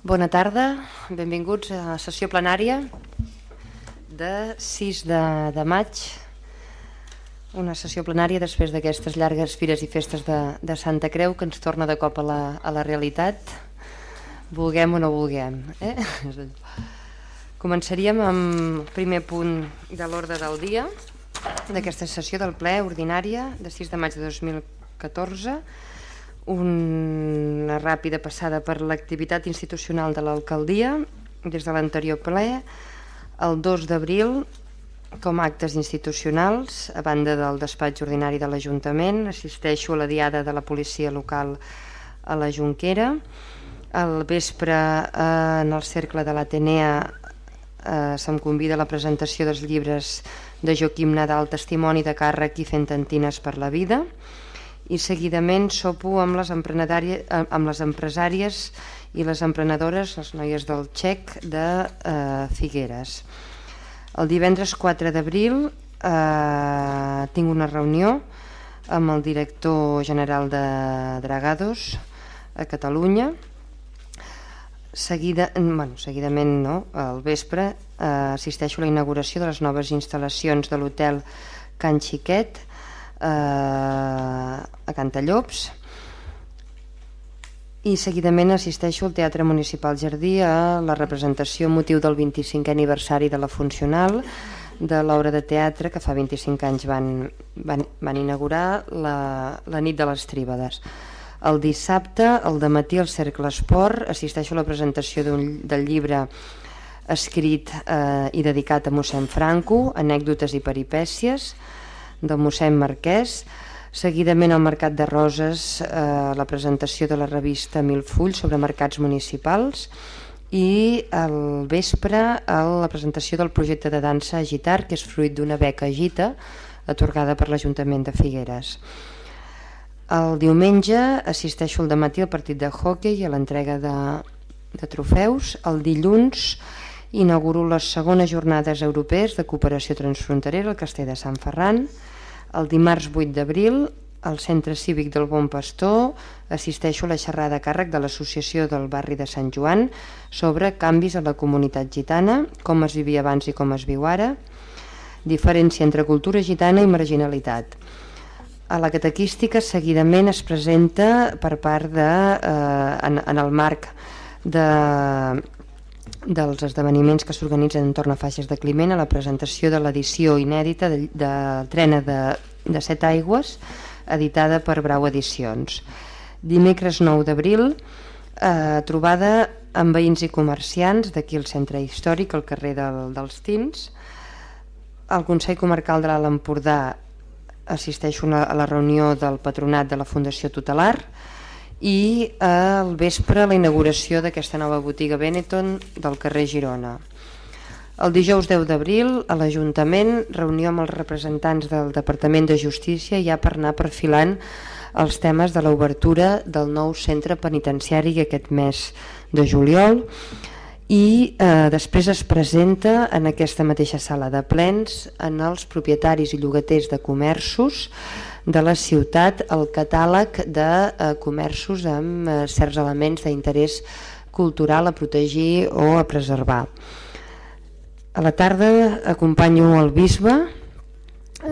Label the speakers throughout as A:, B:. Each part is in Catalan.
A: Bona tarda, benvinguts a la sessió plenària de 6 de, de maig, una sessió plenària després d'aquestes llargues fires i festes de, de Santa Creu que ens torna de cop a la, a la realitat, vulguem o no vulguem. Eh? Començaríem amb el primer punt de l'ordre del dia d'aquesta sessió del ple ordinària de 6 de maig de 2014, una ràpida passada per l'activitat institucional de l'alcaldia des de l'anterior ple, el 2 d'abril com a actes institucionals, a banda del despatx ordinari de l'Ajuntament, assisteixo a la diada de la policia local a la Junquera. Al vespre, eh, en el cercle de l'Atenea, eh, se'm convida a la presentació dels llibres de Joaquim Nadal, Testimoni de càrrec i fent tantines per la vida. I seguidament sopo amb les, amb les empresàries i les emprenedores, les noies del Txec de eh, Figueres. El divendres 4 d'abril eh, tinc una reunió amb el director general de Dragados a Catalunya. Seguida, bueno, seguidament, no, al vespre, eh, assisteixo a la inauguració de les noves instal·lacions de l'hotel Can Xiquet eh, a Cantallops i seguidament assisteixo al Teatre Municipal Jardí a la representació motiu del 25è aniversari de la Funcional de l'obra de teatre que fa 25 anys van, van, van inaugurar la, la nit de les tríbades. El dissabte, al matí al Cercle Esport, assisteixo a la presentació del llibre escrit eh, i dedicat a mossèn Franco, anècdotes i peripècies, del mossèn Marquès, Seguidament al Mercat de Roses eh, la presentació de la revista Mil Fulls sobre mercats municipals i al vespre la presentació del projecte de dansa Agitar que és fruit d'una beca Agita atorgada per l'Ajuntament de Figueres. El diumenge assisteixo al matí al partit de hockey i a l'entrega de, de trofeus. El dilluns inauguro les segones jornades europees de cooperació transfronterera al Castell de Sant Ferran el dimarts 8 d'abril, al Centre Cívic del Bon Pastor, assisteixo a la xerrada a càrrec de l'Associació del Barri de Sant Joan sobre canvis a la comunitat gitana, com es vivia abans i com es viu ara, diferència entre cultura gitana i marginalitat. A la catequística seguidament es presenta per part de, eh, en, en el marc de dels esdeveniments que s'organitzen entorn a Faixes de Climent a la presentació de l'edició inèdita de, de Trena de, de Set Aigües editada per Brau Edicions. Dimecres 9 d'abril eh, trobada amb veïns i comerciants d'aquí al centre històric, al carrer del, dels Tins. El Consell Comarcal de l'Alt Empordà assisteix una, a la reunió del patronat de la Fundació Tutelar i al vespre la inauguració d'aquesta nova botiga Benetton del carrer Girona. El dijous 10 d'abril a l'Ajuntament reunió amb els representants del Departament de Justícia ja per anar perfilant els temes de l'obertura del nou centre penitenciari aquest mes de juliol i eh, després es presenta en aquesta mateixa sala de plens en els propietaris i llogaters de comerços de la ciutat el catàleg de eh, comerços amb eh, certs elements d'interès cultural a protegir o a preservar. A la tarda acompanyo el bisbe,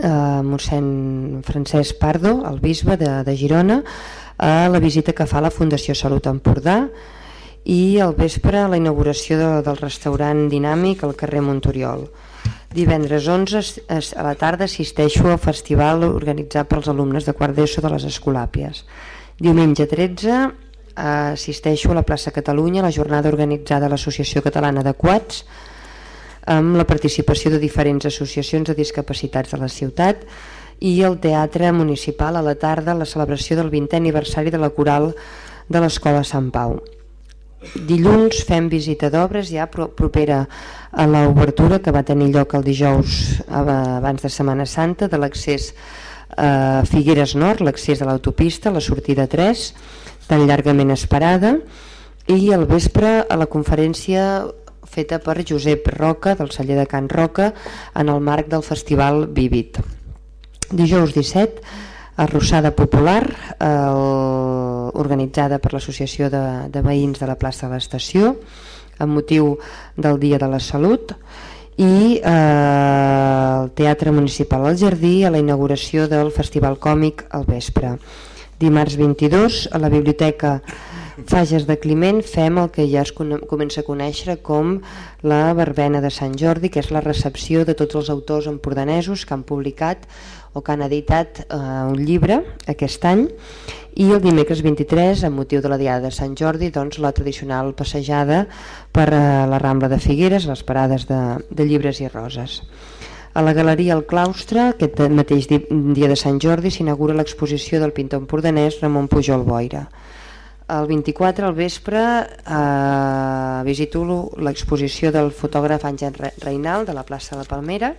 A: eh, mossèn Francesc Pardo, el bisbe de, de Girona, a la visita que fa la Fundació Salut Empordà i al vespre la inauguració de, del restaurant dinàmic al carrer Montoriol. Divendres 11 a la tarda assisteixo al festival organitzat pels alumnes de quart d'ESO de les Escolàpies. Diumenge 13 assisteixo a la plaça Catalunya la jornada organitzada a l'Associació Catalana de Quats amb la participació de diferents associacions de discapacitats de la ciutat i el Teatre Municipal a la tarda la celebració del 20è aniversari de la coral de l'Escola Sant Pau. Dilluns fem visita d'obres ja propera a l'obertura que va tenir lloc el dijous abans de Setmana Santa de l'accés a Figueres Nord, l'accés de l'autopista, la sortida 3, tan llargament esperada, i al vespre a la conferència feta per Josep Roca, del celler de Can Roca, en el marc del Festival Vivit. Dijous 17, arrossada popular, el organitzada per l'Associació de, de Veïns de la plaça de l'Estació amb motiu del Dia de la Salut i eh, el Teatre Municipal al Jardí a la inauguració del Festival Còmic al vespre. Dimarts 22 a la Biblioteca Fages de Climent fem el que ja es comença a conèixer com la verbena de Sant Jordi, que és la recepció de tots els autors empordanesos que han publicat o que han editat eh, un llibre aquest any i el dimecres 23, amb motiu de la Diada de Sant Jordi, doncs, la tradicional passejada per eh, la Rambla de Figueres, les parades de, de llibres i roses. A la Galeria El Claustre, aquest mateix dia de Sant Jordi, s'inaugura l'exposició del pintor empordanès Ramon Pujol Boira. El 24 al vespre eh, visito l'exposició del fotògraf Àngel Reinal de la plaça de Palmera.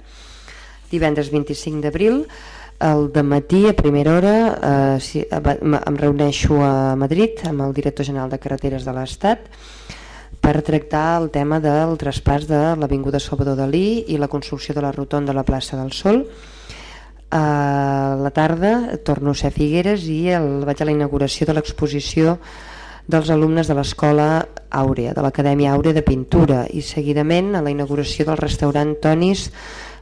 A: Divendres 25 d'abril, el de matí a primera hora eh, si, eh, em reuneixo a Madrid amb el director general de Carreteres de l'Estat per tractar el tema del traspàs de l'Avinguda Salvador Dalí i la construcció de la rotonda de la plaça del Sol a la tarda torno a ser a Figueres i el, vaig a la inauguració de l'exposició dels alumnes de l'escola Àurea, de l'Acadèmia Àurea de Pintura i seguidament a la inauguració del restaurant Tonis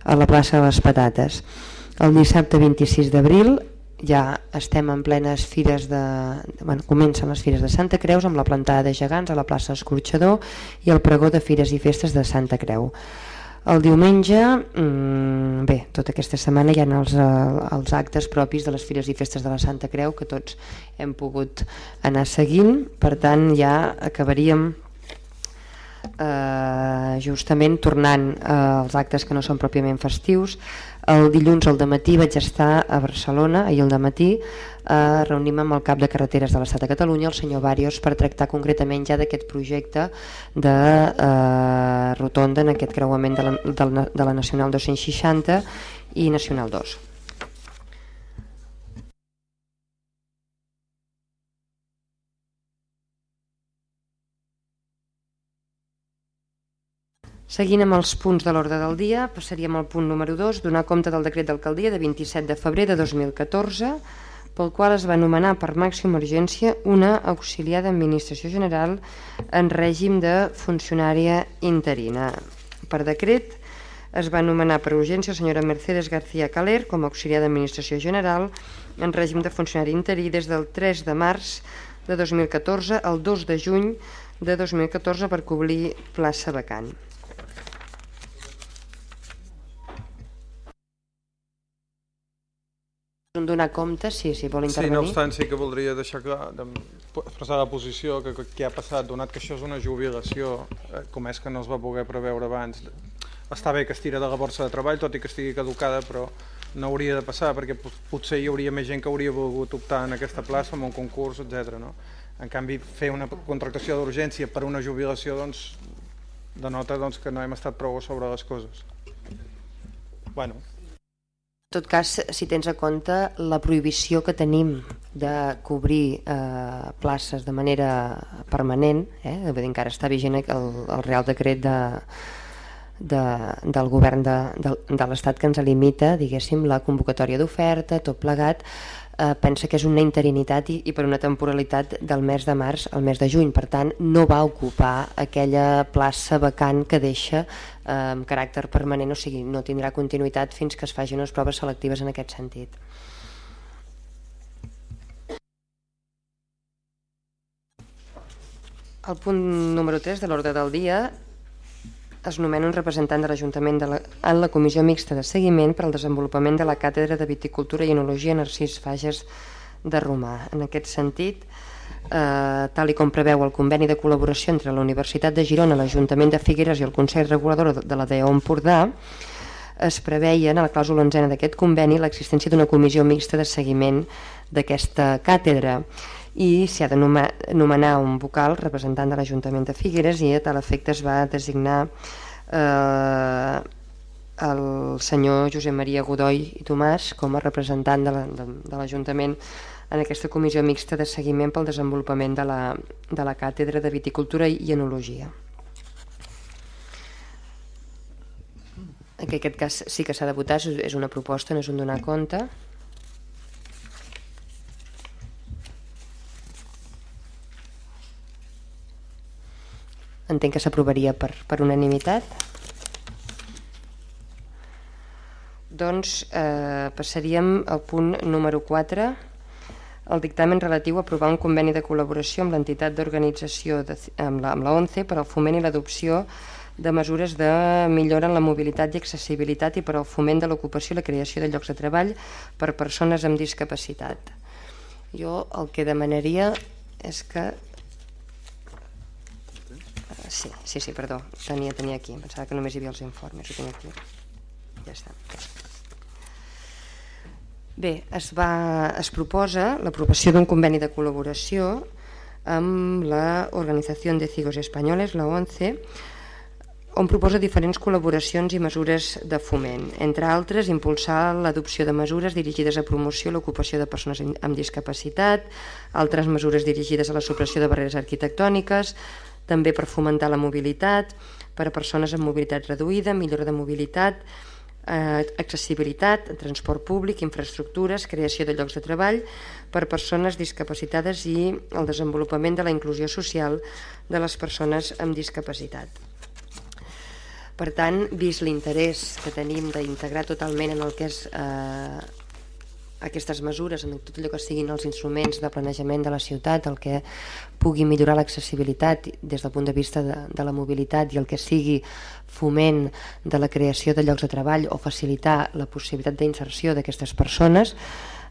A: a la plaça de les Patates. El dissabte 26 d'abril ja estem en plenes fires de... Bueno, comencen les fires de Santa Creus amb la plantada de gegants a la plaça Escorxador i el pregó de fires i festes de Santa Creu. El diumenge, mmm, bé, tota aquesta setmana hi ha els, eh, els actes propis de les Fires i Festes de la Santa Creu que tots hem pogut anar seguint, per tant ja acabaríem eh, justament tornant eh, als actes que no són pròpiament festius el dilluns al matí vaig estar a Barcelona, ahir al matí, eh, reunim amb el cap de carreteres de l'Estat de Catalunya, el senyor Barios, per tractar concretament ja d'aquest projecte de eh, rotonda en aquest creuament de la, de la Nacional 260 i Nacional 2. Seguint amb els punts de l'ordre del dia, passaríem al punt número 2, donar compte del decret d'alcaldia de 27 de febrer de 2014, pel qual es va anomenar per màxima urgència una auxiliar d'administració general en règim de funcionària interina. Per decret es va anomenar per urgència la senyora Mercedes García Caler com a auxiliar d'administració general en règim de funcionari interí des del 3 de març de 2014 al 2 de juny de 2014 per cobrir plaça vacant. Donar compte, sí, si vol intervenir.
B: Sí, no obstant, sí que voldria deixar clar, expressar la posició que, que ha passat, donat que això és una jubilació, eh, com és que no es va poder preveure abans, està bé que es tira de la borsa de treball, tot i que estigui caducada, però no hauria de passar, perquè potser hi hauria més gent que hauria volgut optar en aquesta plaça, en un concurs, etc. No? En canvi, fer una contractació d'urgència per una jubilació doncs, denota doncs, que no hem estat prou sobre les coses. Bueno,
A: en tot cas, si tens a compte la prohibició que tenim de cobrir eh, places de manera permanent, eh, dir, encara està vigent el, el Real Decret de, de, del govern de, de, de l'Estat que ens limita, diguéssim, la convocatòria d'oferta, tot plegat, eh, pensa que és una interinitat i, i per una temporalitat del mes de març al mes de juny, per tant no va ocupar aquella plaça vacant que deixa eh, amb caràcter permanent, o sigui, no tindrà continuïtat fins que es facin unes proves selectives en aquest sentit. El punt número 3 de l'ordre del dia es nomena un representant de l'Ajuntament la, en la Comissió Mixta de Seguiment per al desenvolupament de la Càtedra de Viticultura i Enologia Narcís Fages de Romà. En aquest sentit, eh, tal i com preveu el conveni de col·laboració entre la Universitat de Girona, l'Ajuntament de Figueres i el Consell Regulador de la DEO Empordà, es preveia en la clàusula onzena d'aquest conveni l'existència d'una comissió mixta de seguiment d'aquesta càtedra i s'hi ha de nomenar un vocal representant de l'Ajuntament de Figueres i a tal efecte es va designar eh, el senyor Josep Maria Godoy i Tomàs com a representant de l'Ajuntament en aquesta comissió mixta de seguiment pel desenvolupament de la, de la càtedra de viticultura i enologia. En aquest cas sí que s'ha de votar, és una proposta, no és un donar compte. Entenc que s'aprovaria per, per unanimitat. Doncs eh, passaríem al punt número 4, el dictamen relatiu a aprovar un conveni de col·laboració amb l'entitat d'organització amb, amb la ONCE per al foment i l'adopció de mesures de millora en la mobilitat i accessibilitat i per al foment de l'ocupació i la creació de llocs de treball per persones amb discapacitat. Jo el que demanaria és que... Sí, sí, sí, perdó, tenia, tenia aquí, em pensava que només hi havia els informes, ho tenia aquí. Ja està. Bé, es, va, es proposa l'aprovació d'un conveni de col·laboració amb l'Organització de Cigos Espanyoles, la ONCE, on proposa diferents col·laboracions i mesures de foment, entre altres impulsar l'adopció de mesures dirigides a promoció l'ocupació de persones amb discapacitat, altres mesures dirigides a la supressió de barreres arquitectòniques, també per fomentar la mobilitat, per a persones amb mobilitat reduïda, millora de mobilitat, eh, accessibilitat, transport públic, infraestructures, creació de llocs de treball per persones discapacitades i el desenvolupament de la inclusió social de les persones amb discapacitat. Per tant, vist l'interès que tenim d'integrar totalment en el que és eh, aquestes mesures, en tot allò que siguin els instruments de planejament de la ciutat, el que pugui millorar l'accessibilitat des del punt de vista de, de la mobilitat i el que sigui foment de la creació de llocs de treball o facilitar la possibilitat d'inserció d'aquestes persones,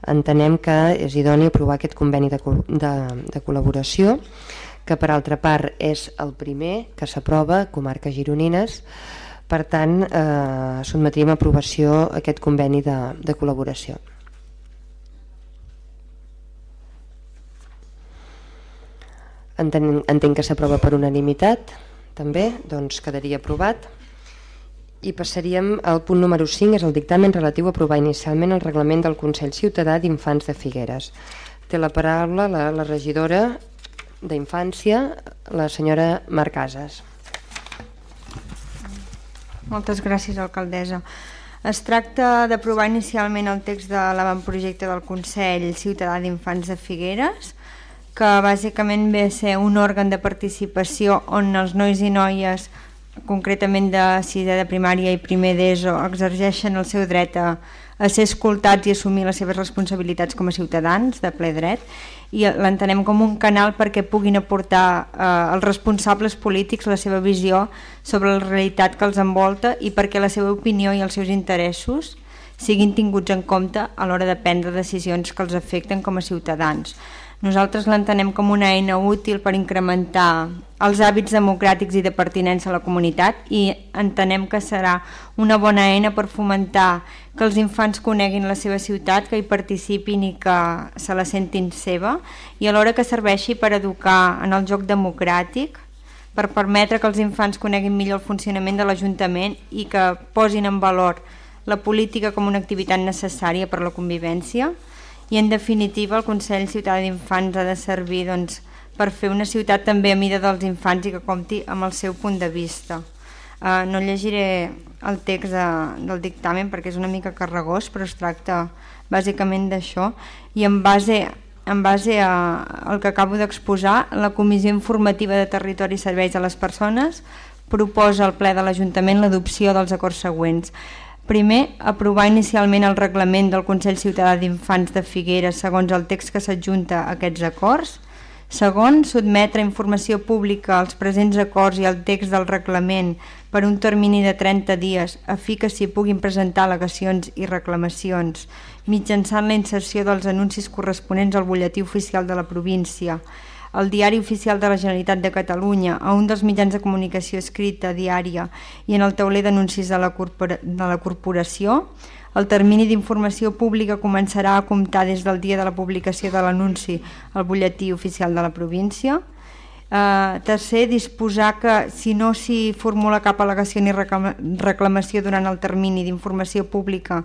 A: entenem que és idoni aprovar aquest conveni de, de, de col·laboració, que per altra part és el primer que s'aprova, comarques gironines, per tant, eh, sotmetríem a aprovació aquest conveni de, de col·laboració. Entenc, entenc que s'aprova per unanimitat, també, doncs quedaria aprovat. I passaríem al punt número 5, és el dictamen relatiu a aprovar inicialment el reglament del Consell Ciutadà d'Infants de Figueres. Té la paraula la, la regidora d'Infància, la senyora Marc Casas.
C: Moltes gràcies, alcaldessa. Es tracta d'aprovar inicialment el text de l'avantprojecte del Consell Ciutadà d'Infants de Figueres, que bàsicament ve a ser un òrgan de participació on els nois i noies, concretament de sisè de primària i primer d'ESO, exergeixen el seu dret a, a ser escoltats i assumir les seves responsabilitats com a ciutadans de ple dret i l'entenem com un canal perquè puguin aportar eh, als responsables polítics la seva visió sobre la realitat que els envolta i perquè la seva opinió i els seus interessos siguin tinguts en compte a l'hora de prendre decisions que els afecten com a ciutadans. Nosaltres l'entenem com una eina útil per incrementar els hàbits democràtics i de pertinença a la comunitat i entenem que serà una bona eina per fomentar que els infants coneguin la seva ciutat, que hi participin i que se la sentin seva i alhora que serveixi per educar en el joc democràtic per permetre que els infants coneguin millor el funcionament de l'Ajuntament i que posin en valor la política com una activitat necessària per a la convivència i en definitiva el Consell Ciutadà d'Infants ha de servir doncs, per fer una ciutat també a mida dels infants i que compti amb el seu punt de vista. Uh, no llegiré el text de, del dictamen perquè és una mica carregós, però es tracta bàsicament d'això i en base, en base a, al que acabo d'exposar, la Comissió Informativa de Territori i Serveis a les Persones proposa al ple de l'Ajuntament l'adopció dels acords següents. Primer, aprovar inicialment el reglament del Consell Ciutadà d'Infants de Figueres segons el text que s'adjunta a aquests acords. Segon, sotmetre informació pública als presents acords i al text del reglament per un termini de 30 dies a fi que s'hi puguin presentar al·legacions i reclamacions mitjançant la inserció dels anuncis corresponents al butlletí oficial de la província al Diari Oficial de la Generalitat de Catalunya, a un dels mitjans de comunicació escrita diària i en el tauler d'anuncis de, la de la corporació, el termini d'informació pública començarà a comptar des del dia de la publicació de l'anunci al butlletí oficial de la província. Uh, tercer, disposar que si no s'hi formula cap al·legació ni reclamació durant el termini d'informació pública,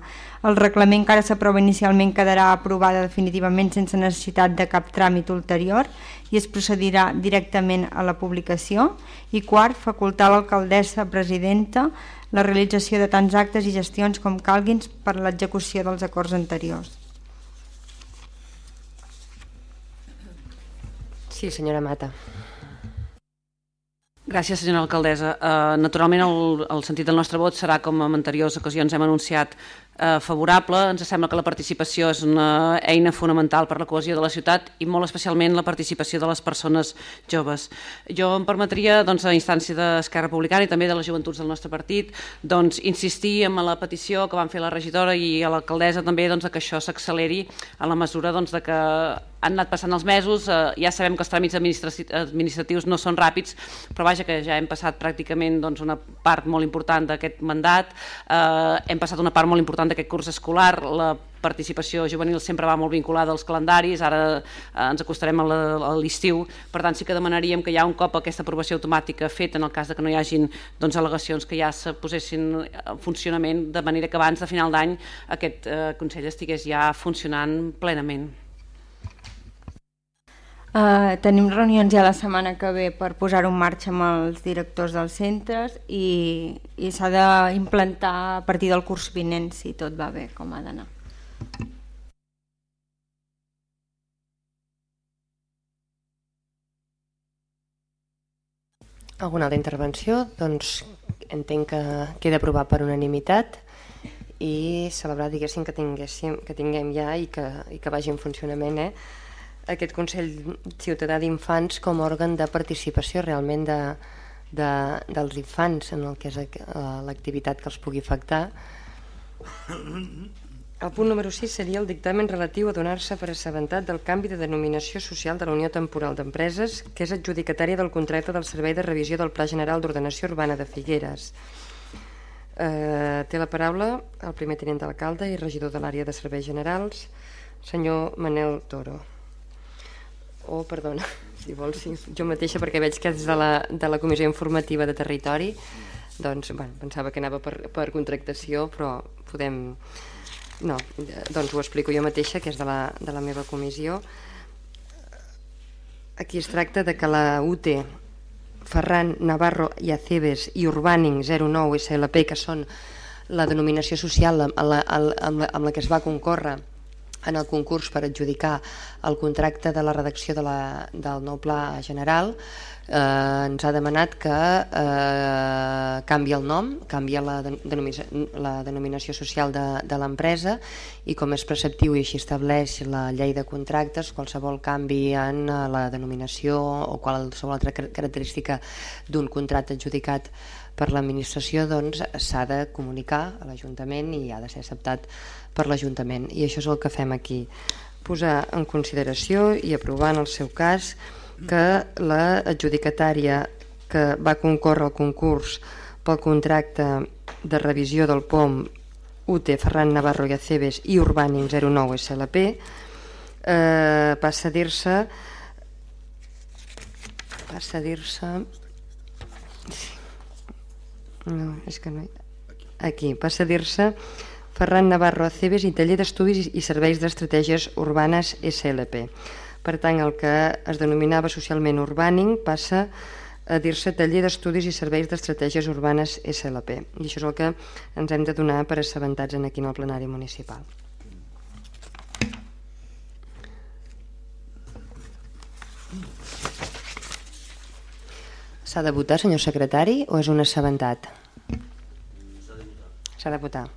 C: el reglament que ara s'aprova inicialment quedarà aprovada definitivament sense necessitat de cap tràmit ulterior i es procedirà directament a la publicació. I quart, facultar l'alcaldessa presidenta la realització de tants actes i gestions com calguin per a l'execució dels acords anteriors.
A: Sí, senyora Mata.
D: Gràcies, senyora alcaldessa. Uh, naturalment, el, el sentit del nostre vot serà, com en anteriors ocasions hem anunciat, uh, favorable. Ens sembla que la participació és una eina fonamental per la cohesió de la ciutat i molt especialment la participació de les persones joves. Jo em permetria, doncs, a instància d'Esquerra Republicana i també de les joventuts del nostre partit, doncs, insistir en la petició que van fer la regidora i a l'alcaldessa també doncs, que això s'acceleri a la mesura doncs, de que han anat passant els mesos, eh, ja sabem que els tràmits administratius no són ràpids, però vaja que ja hem passat pràcticament doncs, una part molt important d'aquest mandat, eh, hem passat una part molt important d'aquest curs escolar, la participació juvenil sempre va molt vinculada als calendaris, ara eh, ens acostarem a l'estiu, per tant sí que demanaríem que ja un cop aquesta aprovació automàtica feta en el cas de que no hi hagin doncs, al·legacions que ja se posessin en funcionament de manera que abans de final d'any aquest eh, Consell estigués ja funcionant plenament.
C: Uh, tenim reunions ja la setmana que ve per posar-ho en marxa amb els directors dels centres i, i s'ha d'implantar a partir del curs vinent si tot va bé com ha d'anar.
A: Alguna altra intervenció? Doncs entenc que queda aprovat per unanimitat i celebrar diguéssim que, tinguéssim, que tinguem ja i que, i que vagi en funcionament eh? Aquest Consell Ciutadà d'Infants com a òrgan de participació realment de, de, dels infants en el que és eh, l'activitat que els pugui afectar. El punt número 6 seria el dictamen relatiu a donar-se per assabentat del canvi de denominació social de la Unió Temporal d'Empreses, que és adjudicatària del contracte del Servei de Revisió del Pla General d'Ordenació Urbana de Figueres. Eh, té la paraula el primer tinent d'alcalde i regidor de l'àrea de serveis generals, senyor Manel Toro o, perdona, si vols, sí, jo mateixa, perquè veig que és de la, de la Comissió Informativa de Territori, doncs, bueno, pensava que anava per, per contractació, però podem... No, doncs ho explico jo mateixa, que és de la, de la meva comissió. Aquí es tracta de que la UT Ferran Navarro i Aceves i Urbaning 09 SLP, que són la denominació social amb la, amb la, amb la que es va concórrer en el concurs per adjudicar el contracte de la redacció de la, del nou pla general eh, ens ha demanat que eh, canvi el nom, canvia la, denominació, la denominació social de, de l'empresa i com és preceptiu i així estableix la llei de contractes, qualsevol canvi en la denominació o qualsevol altra característica d'un contracte adjudicat per l'administració doncs s'ha de comunicar a l'Ajuntament i ha de ser acceptat per l'Ajuntament. I això és el que fem aquí. Posar en consideració i aprovar en el seu cas que la adjudicatària que va concórrer al concurs pel contracte de revisió del POM UT Ferran Navarro i Aceves i Urbaning 09 SLP eh, passa a dir-se passa a dir-se no, és que no aquí, passa a dir-se Ferran Navarro Aceves i Taller d'Estudis i Serveis d'Estratègies Urbanes SLP. Per tant, el que es denominava socialment Urbaning passa a dir-se Taller d'Estudis i Serveis d'Estratègies Urbanes SLP. I això és el que ens hem de donar per assabentats en aquí en el plenari municipal. S'ha de votar, senyor secretari, o és un assabentat? S'ha de votar.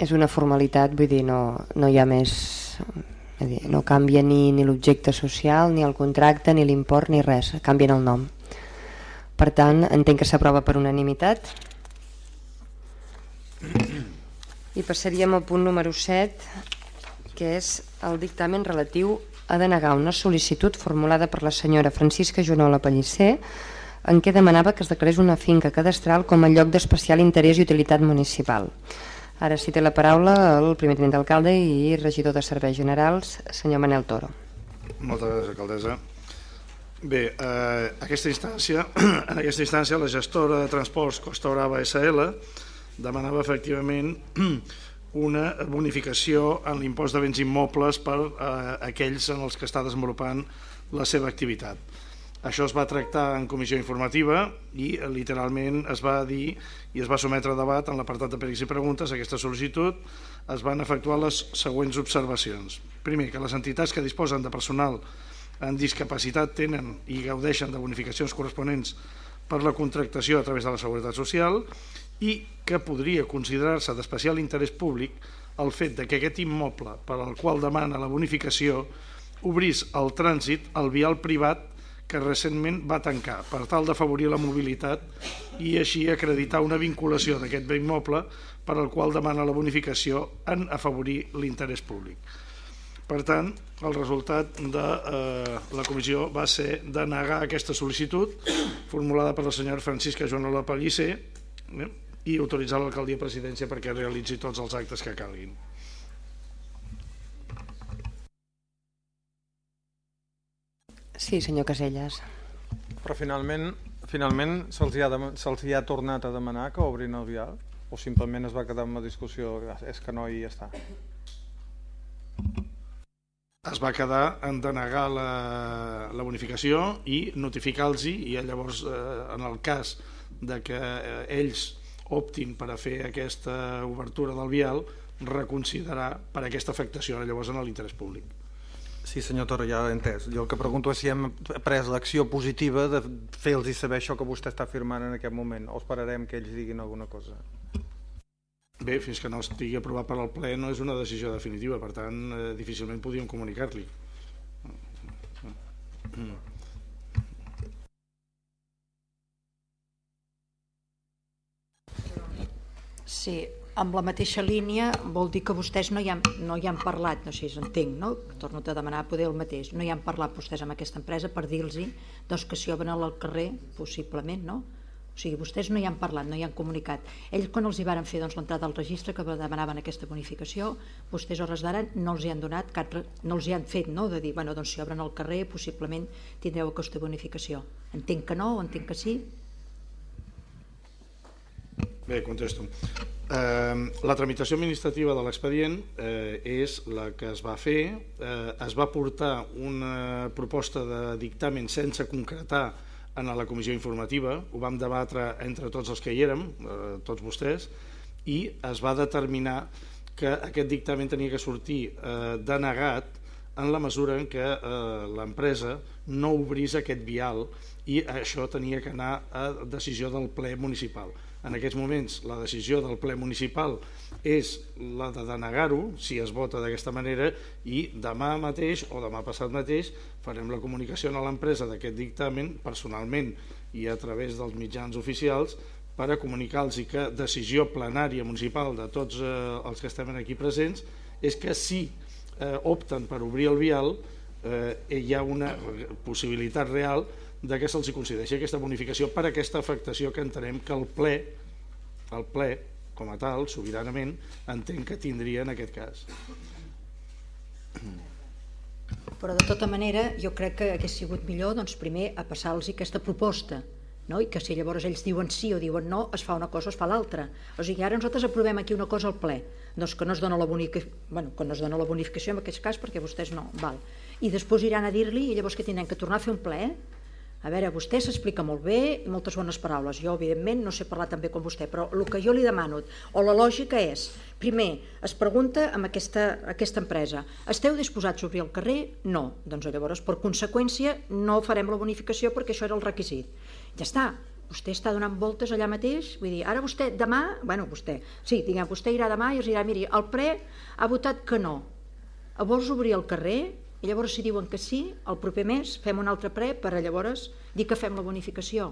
A: És una formalitat, vull dir, no, no hi ha més... Dir, no canvia ni, ni l'objecte social, ni el contracte, ni l'import, ni res, canvien el nom. Per tant, entenc que s'aprova per unanimitat. I passaríem al punt número 7, que és el dictamen relatiu a denegar una sol·licitud formulada per la senyora Francisca Jonola Pellicer en què demanava que es declarés una finca cadastral com a lloc d'especial interès i utilitat municipal. Ara sí té la paraula el primer tenent d'alcalde i regidor de Serveis Generals, senyor Manel Toro.
E: Moltes gràcies, alcaldessa. Bé, eh, aquesta instància, en aquesta instància la gestora de transports Costa Brava SL demanava efectivament una bonificació en l'impost de béns immobles per eh, aquells en els que està desenvolupant la seva activitat. Això es va tractar en comissió informativa i eh, literalment es va dir i es va sometre a debat en l'apartat de peris i preguntes aquesta sol·licitud es van efectuar les següents observacions. Primer, que les entitats que disposen de personal en discapacitat tenen i gaudeixen de bonificacions corresponents per la contractació a través de la Seguretat Social i que podria considerar-se d'especial interès públic el fet de que aquest immoble per al qual demana la bonificació obrís el trànsit al vial privat que recentment va tancar per tal d'afavorir la mobilitat i així acreditar una vinculació d'aquest bé immoble per al qual demana la bonificació en afavorir l'interès públic. Per tant, el resultat de eh, la comissió va ser de negar aquesta sol·licitud formulada per la senyora Francisca Joanola Pellicer eh, i autoritzar l'alcaldia presidència perquè realitzi tots els actes que calguin.
A: Sí, senyor Caselles.
B: Però finalment, finalment se'ls ha, se hi ha tornat a demanar que obrin el vial? O simplement es va quedar en una discussió, és que no i ja està?
E: Es va quedar en denegar la, la bonificació i notificar-los i llavors eh, en el cas de que eh, ells optin per a fer aquesta obertura del vial reconsiderar per aquesta afectació llavors en l'interès públic.
B: Sí, senyor Torre, ja l'he entès. Jo el que pregunto és si hem pres l'acció positiva de fer-los saber això que vostè està afirmant en aquest moment, o esperarem que ells diguin alguna cosa?
E: Bé, fins que no estigui aprovat per al ple no és una decisió definitiva, per tant, eh, difícilment podíem comunicar-li.
F: Sí, amb la mateixa línia vol dir que vostès no hi han, no hi han parlat, no sé si entenc, no? torno a demanar poder el mateix, no hi han parlat vostès amb aquesta empresa per dir-los doncs, que si obren al carrer, possiblement, no? O sigui, vostès no hi han parlat, no hi han comunicat. Ells, quan els hi varen fer doncs, l'entrada al registre que demanaven aquesta bonificació, vostès hores d'ara no els hi han donat, cap, no els hi han fet, no?, de dir, bueno, doncs si obren al carrer, possiblement tindreu aquesta bonificació. Entenc que no, o entenc que sí?
E: Bé, contesto. Eh, la tramitació administrativa de l'expedient eh, és la que es va fer, eh, es va portar una proposta de dictamen sense concretar en la comissió informativa, ho vam debatre entre tots els que hi érem, eh, tots vostès, i es va determinar que aquest dictamen tenia que sortir eh, denegat en la mesura en què eh, l'empresa no obrís aquest vial i això tenia que anar a decisió del ple municipal en aquests moments la decisió del ple municipal és la de denegar-ho, si es vota d'aquesta manera, i demà mateix o demà passat mateix farem la comunicació a l'empresa d'aquest dictamen personalment i a través dels mitjans oficials per a comunicar-los que decisió plenària municipal de tots eh, els que estem aquí presents és que si eh, opten per obrir el vial eh, hi ha una possibilitat real de que se'ls concedeixi aquesta bonificació per aquesta afectació que entenem que el ple, el ple com a tal, sobiranament, entenc que tindria en aquest cas.
F: Però de tota manera jo crec que hagués sigut millor doncs, primer a passar-los aquesta proposta no? i que si llavors ells diuen sí o diuen no, es fa una cosa o es fa l'altra. O sigui, ara nosaltres aprovem aquí una cosa al ple, doncs que no es dona la bonificació, bueno, que no es dona la bonificació en aquest cas perquè vostès no, val. I després iran a dir-li i llavors que tindran que tornar a fer un ple, a veure, vostè s'explica molt bé, moltes bones paraules. Jo, evidentment, no sé parlar tan bé com vostè, però el que jo li demano, o la lògica és, primer, es pregunta amb aquesta, aquesta empresa, esteu disposats a obrir el carrer? No. Doncs llavors, per conseqüència, no farem la bonificació perquè això era el requisit. Ja està, vostè està donant voltes allà mateix, vull dir, ara vostè demà, bueno, vostè, sí, diguem, vostè irà demà i els dirà, miri, el pre ha votat que no, vols obrir el carrer? I llavors si diuen que sí, el proper mes fem un altre pre per a llavors dir que fem la bonificació.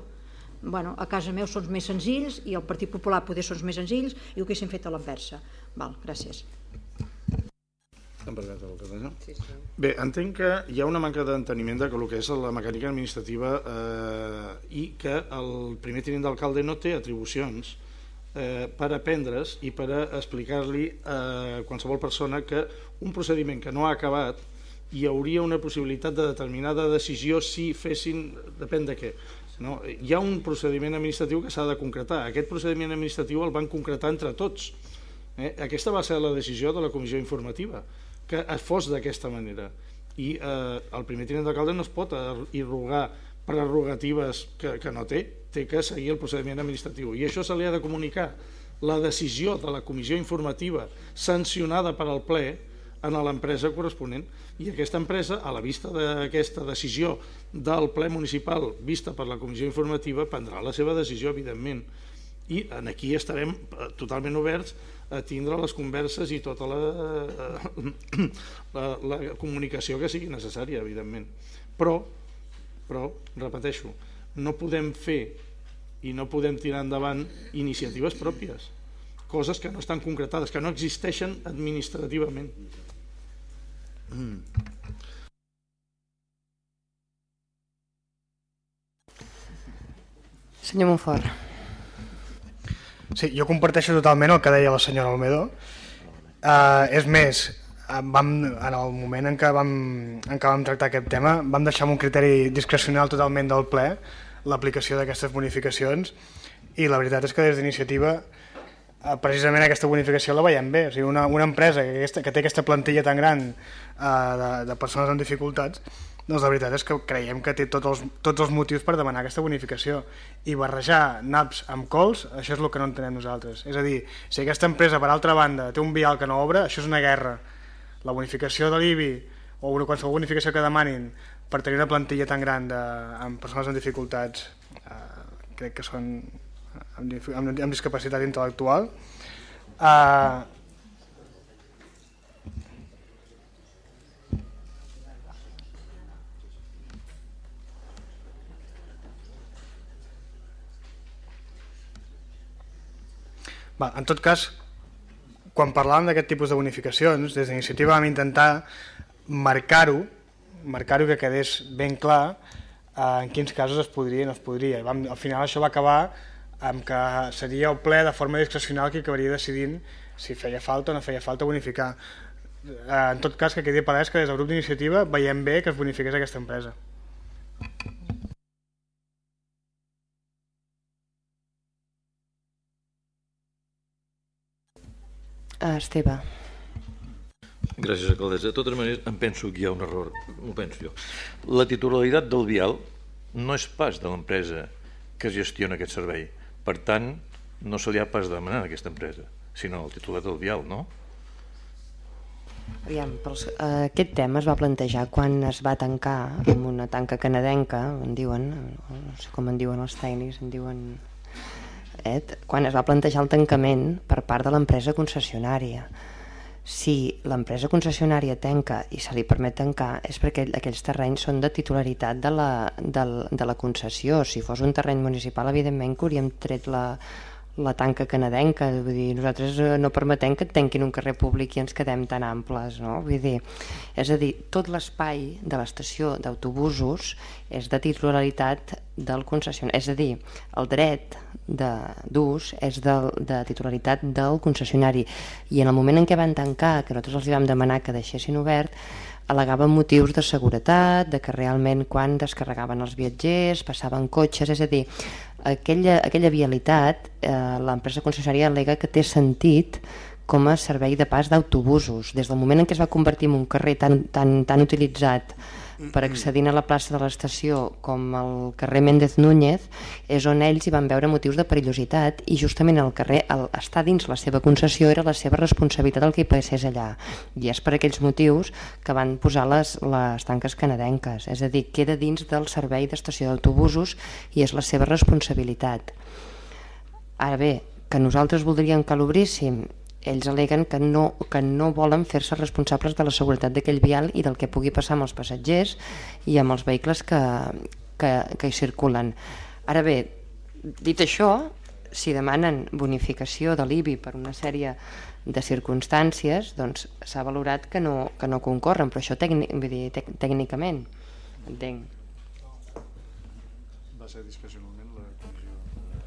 F: Bueno, a casa meu són més senzills i el Partit Popular poder són més senzills i ho haguéssim fet a l'inversa. Val, gràcies.
E: Sí, sí. Bé, entenc que hi ha una manca d'enteniment de que el que és la mecànica administrativa eh, i que el primer tinent d'alcalde no té atribucions eh, per aprendre's i per explicar-li a qualsevol persona que un procediment que no ha acabat hi hauria una possibilitat de determinada decisió si fessin, depèn de què. No? Hi ha un procediment administratiu que s'ha de concretar. Aquest procediment administratiu el van concretar entre tots. Eh? Aquesta va ser la decisió de la comissió informativa, que fos d'aquesta manera. I eh, el primer tinent d'alcalde no es pot irrogar prerrogatives que, que no té, té que seguir el procediment administratiu. I això se li ha de comunicar. La decisió de la comissió informativa sancionada per al ple en l'empresa corresponent. I aquesta empresa, a la vista d'aquesta decisió del ple municipal vista per la comissió informativa, prendrà la seva decisió, evidentment. I en aquí estarem eh, totalment oberts a tindre les converses i tota la, eh, la, la comunicació que sigui necessària, evidentment. Però, però, repeteixo, no podem fer i no podem tirar endavant iniciatives pròpies, coses que no estan concretades, que no existeixen administrativament. Mm.
A: Senyor Monfort.
G: Sí, jo comparteixo totalment el que deia la senyora Almedo. Uh, és més, vam, en el moment en què, vam, en què vam tractar aquest tema vam deixar un criteri discrecional totalment del ple l'aplicació d'aquestes bonificacions i la veritat és que des d'iniciativa eh, precisament aquesta bonificació la veiem bé. O sigui, una, una empresa que, aquesta, que té aquesta plantilla tan gran eh, de, de persones amb dificultats, doncs la veritat és que creiem que té tots els, tots els motius per demanar aquesta bonificació. I barrejar naps amb cols, això és el que no entenem nosaltres. És a dir, si aquesta empresa, per altra banda, té un vial que no obre, això és una guerra. La bonificació de l'IBI o qualsevol bonificació que demanin per tenir una plantilla tan gran de, amb persones amb dificultats eh, crec que són amb, amb, amb discapacitat intel·lectual Va, en tot cas, quan parlàvem d'aquest tipus de bonificacions, des d'iniciativa vam intentar marcar-ho marcar-ho que quedés ben clar eh, en quins casos es podria i no es podria. Al final això va acabar amb que seria el ple de forma discrecional qui acabaria decidint si feia falta o no feia falta bonificar. Eh, en tot cas, que quedi palès que des del grup d'iniciativa veiem bé que es bonifiqués aquesta empresa.
A: Esteve.
H: Gràcies, alcaldessa. De totes maneres, em penso que hi ha un error, m'ho penso jo. La titularitat del vial no és pas de l'empresa que gestiona aquest servei. Per tant, no se li ha pas de demanar a aquesta empresa, sinó el titular del vial, no?
A: Aviam, pels, eh, aquest tema es va plantejar quan es va tancar amb una tanca canadenca, en diuen, no sé com en diuen els tècnics, en diuen... Eh, quan es va plantejar el tancament per part de l'empresa concessionària si l'empresa concessionària tanca i se li permet tancar és perquè aquells terrenys són de titularitat de la, de, de la concessió. Si fos un terreny municipal, evidentment que hauríem tret la, la tanca canadenca, vull dir, nosaltres eh, no permetem que tanquin un carrer públic i ens quedem tan amples, no? Vull dir, és a dir, tot l'espai de l'estació d'autobusos és de titularitat del concessionari, és a dir, el dret d'ús és de, de titularitat del concessionari i en el moment en què van tancar, que nosaltres els vam demanar que deixessin obert, al·legaven motius de seguretat, de que realment quan descarregaven els viatgers, passaven cotxes, és a dir, aquella, aquella vialitat, eh, l'empresa concessionària al·lega que té sentit com a servei de pas d'autobusos. Des del moment en què es va convertir en un carrer tan, tan, tan utilitzat per accedir a la plaça de l'estació com el carrer Méndez Núñez és on ells hi van veure motius de perillositat i justament el carrer, el, estar dins la seva concessió era la seva responsabilitat el que hi passés allà. I és per aquells motius que van posar les, les tanques canadenques. És a dir, queda dins del servei d'estació d'autobusos i és la seva responsabilitat. Ara bé, que nosaltres voldríem que l'obríssim ells aleguen que no, que no volen fer-se responsables de la seguretat d'aquell vial i del que pugui passar amb els passatgers i amb els vehicles que, que, que hi circulen. Ara bé, dit això, si demanen bonificació de l'IBI per una sèrie de circumstàncies, doncs s'ha valorat que no, que no concorren, però això tècnic, vull dir, tec, tècnicament, entenc.
E: Va ser discrecionalment la comissió.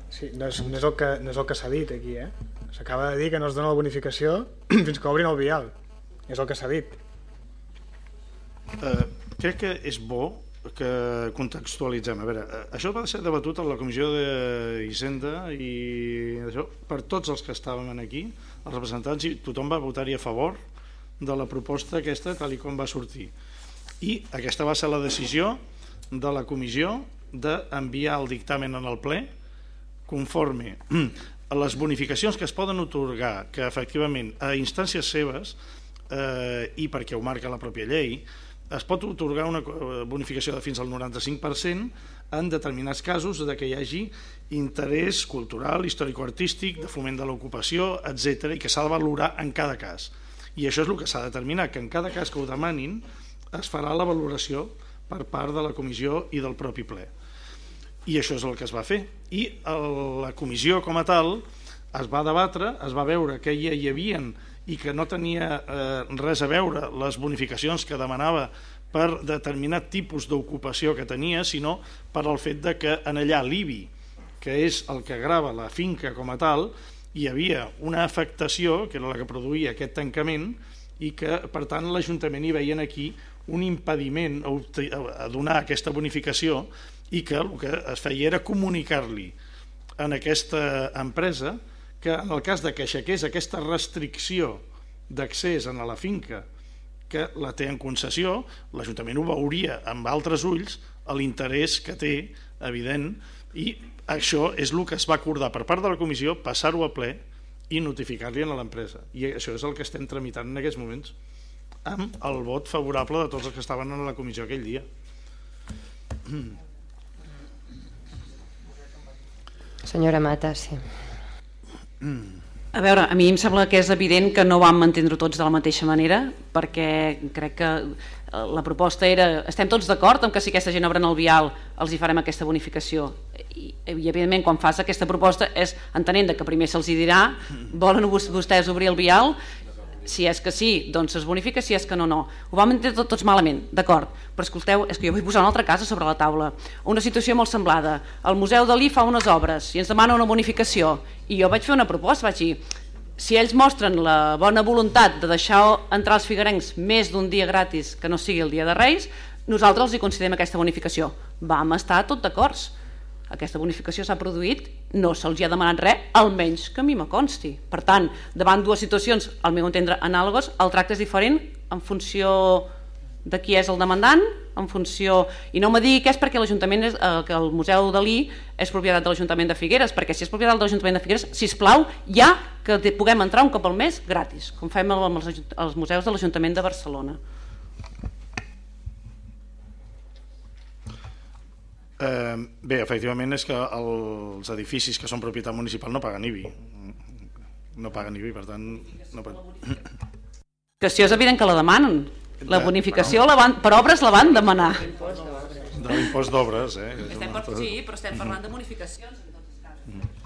G: Sí, no és, no és el que, no és el que s'ha dit aquí, eh? S'acaba de dir que no es dona la bonificació fins que obrin el vial. És el que s'ha dit.
E: Eh, crec que és bo que contextualitzem. A veure, eh, això va ser debatut a la comissió d'Hisenda i això, per tots els que estàvem aquí, els representants, i tothom va votar-hi a favor de la proposta aquesta tal i com va sortir. I aquesta va ser la decisió de la comissió d'enviar el dictamen en el ple conforme les bonificacions que es poden otorgar, que efectivament a instàncies seves eh, i perquè ho marca la pròpia llei, es pot otorgar una bonificació de fins al 95% en determinats casos de que hi hagi interès cultural, històrico-artístic, de foment de l'ocupació, etc i que s'ha de valorar en cada cas. I això és el que s'ha de determinar, que en cada cas que ho demanin es farà la valoració per part de la comissió i del propi ple. I això és el que es va fer. I el, la comissió com a tal es va debatre, es va veure que hi, hi havien i que no tenia eh, res a veure les bonificacions que demanava per determinat tipus d'ocupació que tenia, sinó per al fet de que en allà l'IBI, que és el que grava la finca com a tal, hi havia una afectació, que era la que produïa aquest tancament, i que, per tant, l'Ajuntament hi veien aquí un impediment a, a donar aquesta bonificació i que el que es feia era comunicar-li en aquesta empresa que en el cas de que aixequés aquesta restricció d'accés a la finca que la té en concessió, l'Ajuntament ho veuria amb altres ulls l'interès que té, evident, i això és el que es va acordar per part de la comissió, passar-ho a ple i notificar-li a l'empresa. I això és el que estem tramitant en aquests moments, amb el vot favorable de tots els que estaven a la comissió aquell dia.
A: Senyora Mata, sí.
D: A veure, a mi em sembla que és evident que no vam entendre tots de la mateixa manera, perquè crec que eh, la proposta era, estem tots d'acord amb que si aquesta gent obren el vial els hi farem aquesta bonificació i, i evidentment quan fas aquesta proposta és entenent que primer se'ls dirà volen vostès obrir el vial si és que sí, doncs es bonifica, si és que no, no. Ho vam entendre tot, tots malament, d'acord, però escolteu, és que jo vull posar una altra casa sobre la taula. Una situació molt semblada. El Museu Dalí fa unes obres i ens demana una bonificació i jo vaig fer una proposta, vaig dir, si ells mostren la bona voluntat de deixar entrar els figuerencs més d'un dia gratis que no sigui el dia de Reis, nosaltres els hi concedem aquesta bonificació. Vam estar tot d'acords aquesta bonificació s'ha produït, no se'ls ha demanat res, almenys que a mi me consti. Per tant, davant dues situacions, al meu entendre, anàlogues, el tracte és diferent en funció de qui és el demandant, en funció... I no me digui que és perquè l'Ajuntament és, eh, que el Museu Dalí és propietat de l'Ajuntament de Figueres, perquè si és propietat de l'Ajuntament de Figueres, si plau, ja que puguem entrar un cop al mes gratis, com fem amb els, els museus de l'Ajuntament de Barcelona.
E: Eh, bé, efectivament és que els edificis que són propietat municipal no paguen IBI. No paguen IBI, per tant... No paguen...
D: Que si és evident que la demanen. La bonificació la van, per obres la van demanar.
E: De l'impost d'obres, eh?
D: Estem per, sí, però estem parlant de bonificacions. En tots els casos.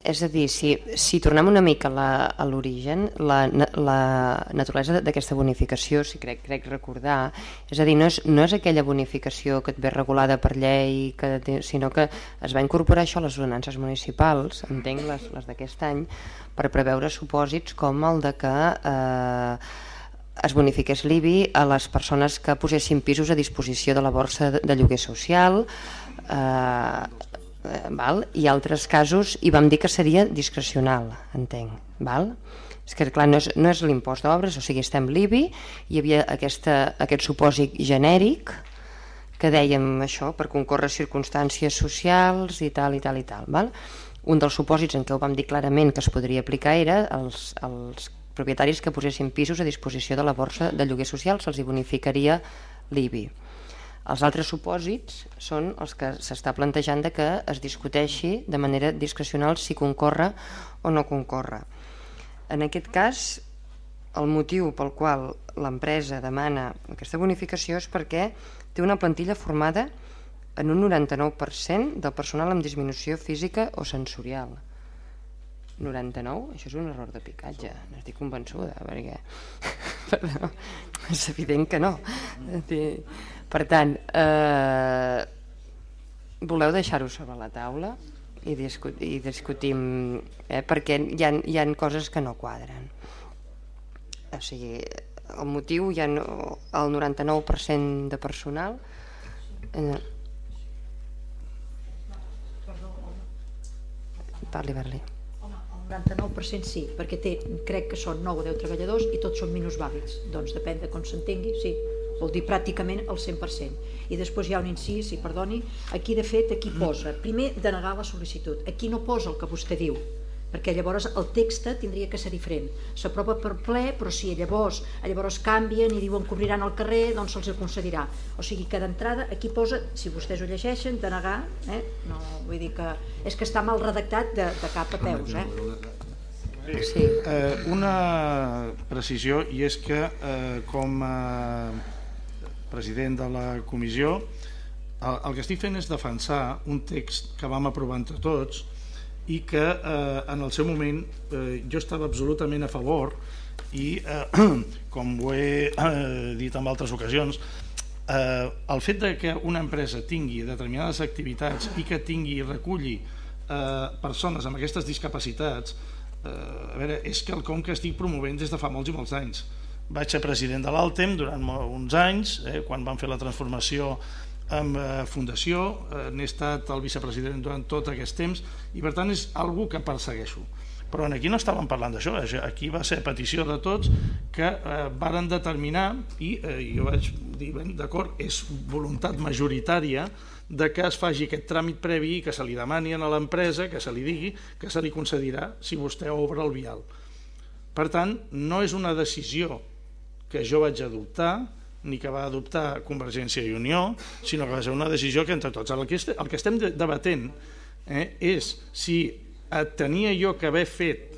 A: És a dir, si, si tornem una mica la, a l'origen, la, la naturalesa d'aquesta bonificació, si crec, crec recordar, és a dir, no és, no és aquella bonificació que et ve regulada per llei, que, sinó que es va incorporar això a les ordenances municipals, entenc les, les d'aquest any, per preveure supòsits com el de que eh, es bonifiqués l'IBI a les persones que posessin pisos a disposició de la borsa de, lloguer social, eh, eh, val? i altres casos i vam dir que seria discrecional, entenc. Val? És que clar, no és, no és l'impost d'obres, o sigui, estem l'IBI, hi havia aquesta, aquest supòsit genèric que dèiem això, per concórrer circumstàncies socials i tal i tal i tal. Val? Un dels supòsits en què ho vam dir clarament que es podria aplicar era els, els propietaris que posessin pisos a disposició de la borsa de lloguer social se'ls bonificaria l'IBI. Els altres supòsits són els que s'està plantejant de que es discuteixi de manera discrecional si concorre o no concorre. En aquest cas, el motiu pel qual l'empresa demana aquesta bonificació és perquè té una plantilla formada en un 99% del personal amb disminució física o sensorial. 99? Això és un error de picatge, n'estic convençuda, perquè... Perdó, és evident que no. Per tant, eh, voleu deixar-ho sobre la taula i, discu i discutim, eh, perquè hi ha, hi ha coses que no quadren. O sigui, el motiu, hi ha no, el 99% de personal... Eh, parli, parli.
F: El 99% sí, perquè té, crec que són 9 o 10 treballadors i tots són minusvàlids. Doncs depèn de com s'entengui, sí. Vol dir pràcticament el 100%. I després hi ha un incís, i perdoni, aquí de fet, aquí posa, primer denegar la sol·licitud, aquí no posa el que vostè diu, perquè llavors el text tindria que ser diferent. S'aprova per ple, però si llavors, llavors canvien i diuen que obriran el carrer, doncs se'ls concedirà. O sigui que d'entrada aquí posa, si vostès ho llegeixen, denegar, eh? no, vull dir que és que està mal redactat de, de cap a peus. Eh?
E: Sí. Eh, una precisió i és que eh, com a president de la comissió el, el que estic fent és defensar un text que vam aprovar entre tots i que eh, en el seu moment eh, jo estava absolutament a favor i eh, com ho he eh, dit en altres ocasions eh, el fet de que una empresa tingui determinades activitats i que tingui i reculli eh, persones amb aquestes discapacitats eh, a veure, és que el com que estic promovent des de fa molts i molts anys vaig ser president de l'Altem durant uns anys eh, quan van fer la transformació amb eh, fundació, eh, n'he estat el vicepresident durant tot aquest temps i per tant és algú que persegueixo. Però aquí no estàvem parlant d'això, aquí va ser petició de tots que eh, varen determinar i eh, jo vaig dir, d'acord, és voluntat majoritària de que es faci aquest tràmit previ i que se li demani a l'empresa, que se li digui que se li concedirà si vostè obre el vial. Per tant, no és una decisió que jo vaig adoptar ni que va adoptar Convergència i Unió, sinó que va ser una decisió que entre tots. El que, el que estem debatent eh, és si tenia jo que haver fet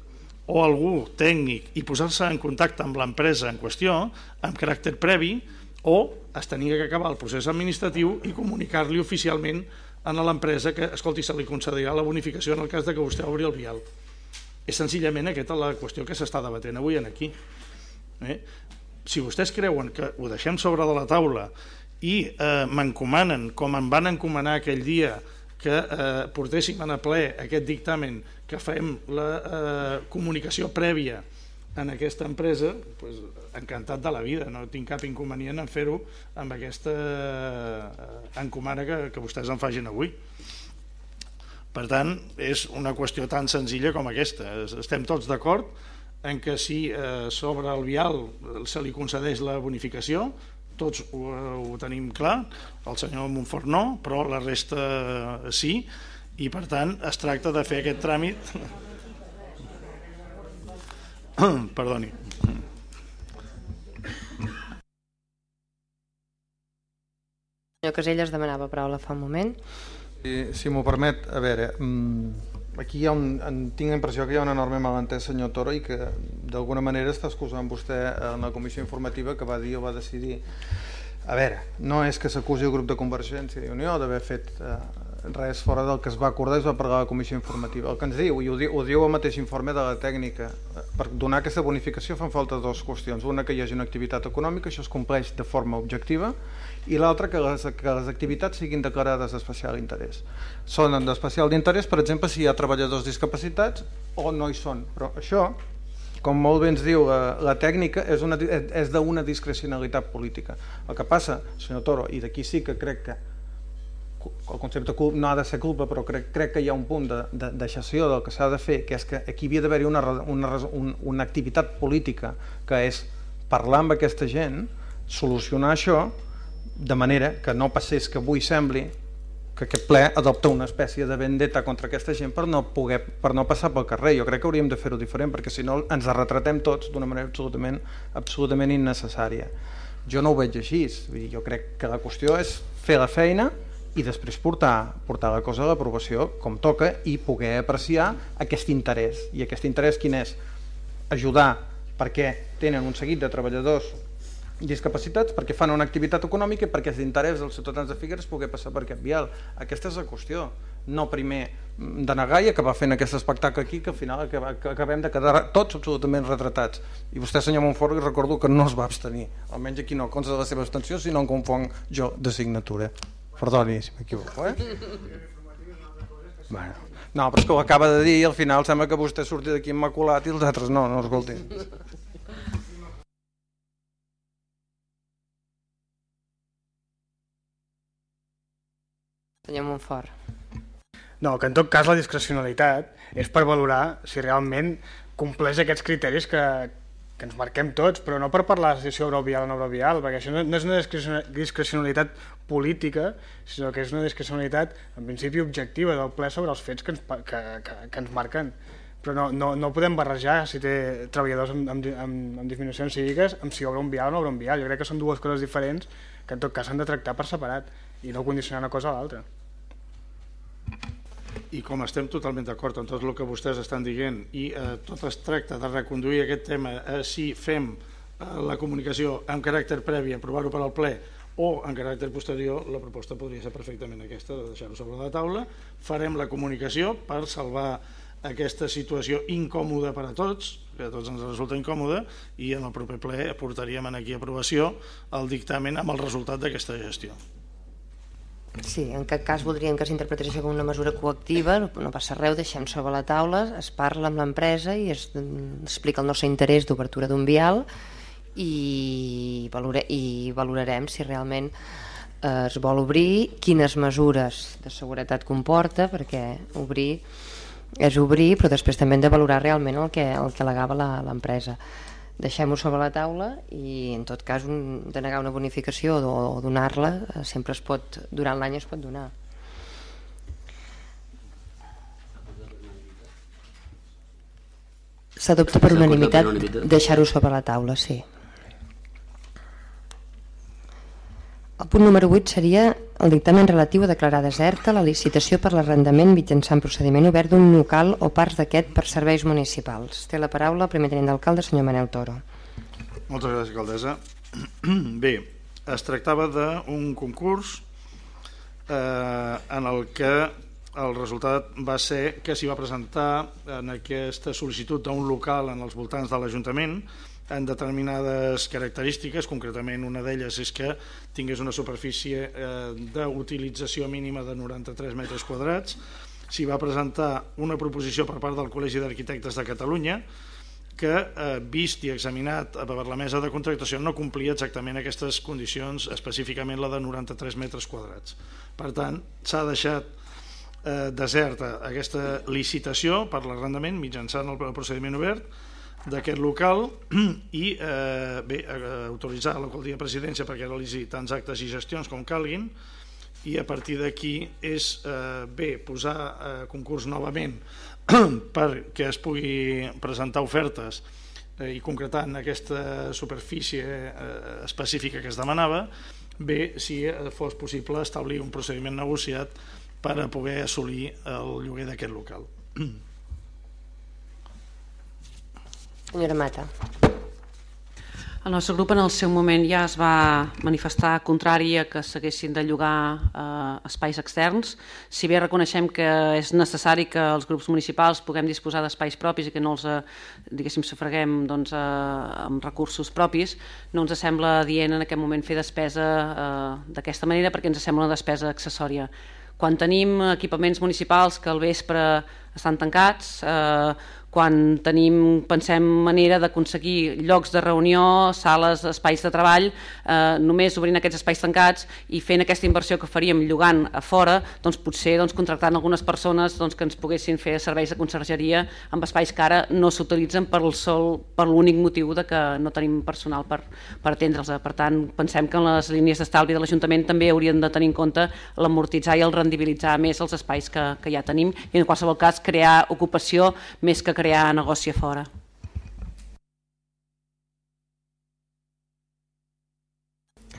E: o algú tècnic i posar-se en contacte amb l'empresa en qüestió amb caràcter previ o es tenia que acabar el procés administratiu i comunicar-li oficialment a l'empresa que, escolti, se li concedirà la bonificació en el cas de que vostè obri el vial. És senzillament aquesta la qüestió que s'està debatent avui en aquí. Eh? Si vostès creuen que ho deixem sobre de la taula i eh, m'encomanen, com em van encomanar aquell dia, que eh, portéssim a ple aquest dictamen, que fem la eh, comunicació prèvia en aquesta empresa, pues, encantat de la vida, no tinc cap inconvenient en fer-ho amb aquesta eh, encomana que, que vostès en fagin avui. Per tant, és una qüestió tan senzilla com aquesta. Estem tots d'acord en que si eh, sobre el vial se li concedeix la bonificació, tots ho, ho tenim clar, el senyor Montfort no, però la resta eh, sí, i per tant es tracta de fer aquest tràmit Perdoni.
A: Senyor Caselles demanava paraula fa un moment.
B: Si, si m'ho permet, a veure, mm, aquí hi ha un, tinc la impressió que hi ha un enorme malentès, senyor Toro, i que d'alguna manera està excusant vostè en la comissió informativa que va dir o va decidir a veure, no és que s'acusi el grup de Convergència i Unió d'haver fet eh, res fora del que es va acordar i es va parlar a la comissió informativa. El que ens diu, i ho diu, ho diu el mateix informe de la tècnica, eh, per donar aquesta bonificació fan falta dues qüestions. Una, que hi hagi una activitat econòmica, això es compleix de forma objectiva, i l'altra, que, les, que les activitats siguin declarades d'especial interès. Són d'especial interès, per exemple, si hi ha treballadors discapacitats o no hi són. Però això, com molt bé ens diu la, la tècnica, és, una, és d'una discrecionalitat política. El que passa, senyor Toro, i d'aquí sí que crec que el concepte culpa no ha de ser culpa, però crec, crec que hi ha un punt de, de deixació del que s'ha de fer, que és que aquí havia d'haver-hi una, una, un, una activitat política, que és parlar amb aquesta gent, solucionar això, de manera que no passés que avui sembli que aquest ple adopta una espècie de vendetta contra aquesta gent per no, poder, per no passar pel carrer. Jo crec que hauríem de fer-ho diferent, perquè si no ens retratem tots d'una manera absolutament, absolutament innecessària. Jo no ho veig així, jo crec que la qüestió és fer la feina i després portar, portar la cosa a l'aprovació com toca i poder apreciar aquest interès. I aquest interès quin és? Ajudar perquè tenen un seguit de treballadors discapacitats, perquè fan una activitat econòmica i perquè és d'interès dels ciutadans de Figueres poder passar per aquest vial. Aquesta és la qüestió. No primer denegar i acabar fent aquest espectacle aquí que al final acabem de quedar tots absolutament retratats. I vostè, senyor Montfort, recordo que no es va abstenir. Almenys aquí no consta de la seva abstenció, sinó en confon jo de signatura. Perdoni si m'equivoco, eh? Bueno. No, però és que ho acaba de dir i al final sembla que vostè surti d'aquí immaculat i els altres no, no escolti.
A: Senyor Montfort.
G: No, que en tot cas la discrecionalitat és per valorar si realment compleix aquests criteris que, que ens marquem tots, però no per parlar si obra vial o no obra vial, perquè això no, és una discrecionalitat política, sinó que és una discrecionalitat, en principi, objectiva del ple sobre els fets que ens, que, que, que ens marquen. Però no, no, no podem barrejar si té treballadors amb, amb, amb, amb disminucions psíquiques amb si obre un vial o no obre un vial. Jo crec que són dues coses diferents que en tot cas s'han de tractar per separat i no condicionar una cosa a l'altra
E: i com estem totalment d'acord amb tot el que vostès estan dient i eh, tot es tracta de reconduir aquest tema eh, si fem eh, la comunicació amb caràcter previ, aprovar-ho per al ple o en caràcter posterior, la proposta podria ser perfectament aquesta, de deixar-ho sobre la taula. Farem la comunicació per salvar aquesta situació incòmoda per a tots, que a tots ens resulta incòmoda, i en el proper ple portaríem aquí aprovació el dictamen amb el resultat d'aquesta gestió.
A: Sí, en cap cas voldríem que s'interpretés això com una mesura coactiva, no, passa res, deixem sobre la taula, es parla amb l'empresa i es mm, explica el nostre interès d'obertura d'un vial i, valore, i valorarem si realment eh, es vol obrir, quines mesures de seguretat comporta, perquè obrir és obrir, però després també hem de valorar realment el que, el que alegava l'empresa deixem-ho sobre la taula i en tot cas un, denegar una bonificació o, o donar-la eh, sempre es pot, durant l'any es pot donar. S'adopta per unanimitat deixar-ho sobre la taula, sí. El punt número 8 seria el dictamen relatiu a declarar deserta la licitació per l'arrendament mitjançant procediment obert d'un local o parts d'aquest per serveis municipals. Té la paraula el primer tenent d'alcalde, senyor Manel Toro.
E: Moltes gràcies, alcaldessa. Bé, es tractava d'un concurs eh, en el que el resultat va ser que s'hi va presentar en aquesta sol·licitud d'un local en els voltants de l'Ajuntament en determinades característiques, concretament una d'elles és que tingués una superfície eh, d'utilització mínima de 93 metres quadrats. S'hi va presentar una proposició per part del Col·legi d'Arquitectes de Catalunya que, eh, vist i examinat per la mesa de contractació, no complia exactament aquestes condicions, específicament la de 93 metres quadrats. Per tant, s'ha deixat eh, deserta aquesta licitació per l'arrendament mitjançant el procediment obert d'aquest local i eh, bé, eh, autoritzar l'alcaldia presidència perquè realitzi tants actes i gestions com calguin i a partir d'aquí és eh, bé posar eh, concurs novament perquè es pugui presentar ofertes eh, i concretar en aquesta superfície eh, específica que es demanava bé si eh, fos possible establir un procediment negociat per a poder assolir el lloguer d'aquest local.
A: Senyora Mata.
D: El nostre grup en el seu moment ja es va manifestar contrari a que s'haguessin de llogar eh, espais externs. Si bé reconeixem que és necessari que els grups municipals puguem disposar d'espais propis i que no els, eh, diguéssim, sufraguem doncs, eh, amb recursos propis, no ens sembla dient en aquest moment fer despesa eh, d'aquesta manera perquè ens sembla una despesa accessòria. Quan tenim equipaments municipals que al vespre estan tancats, eh, quan tenim, pensem, manera d'aconseguir llocs de reunió, sales, espais de treball, eh, només obrint aquests espais tancats i fent aquesta inversió que faríem llogant a fora, doncs potser doncs, contractant algunes persones doncs, que ens poguessin fer serveis de consergeria amb espais que ara no s'utilitzen per l'únic motiu de que no tenim personal per, per atendre'ls. Per tant, pensem que en les línies d'estalvi de l'Ajuntament també haurien de tenir en compte l'amortitzar i el rendibilitzar més els espais que, que ja tenim i en qualsevol cas crear ocupació més que crear negoci a fora.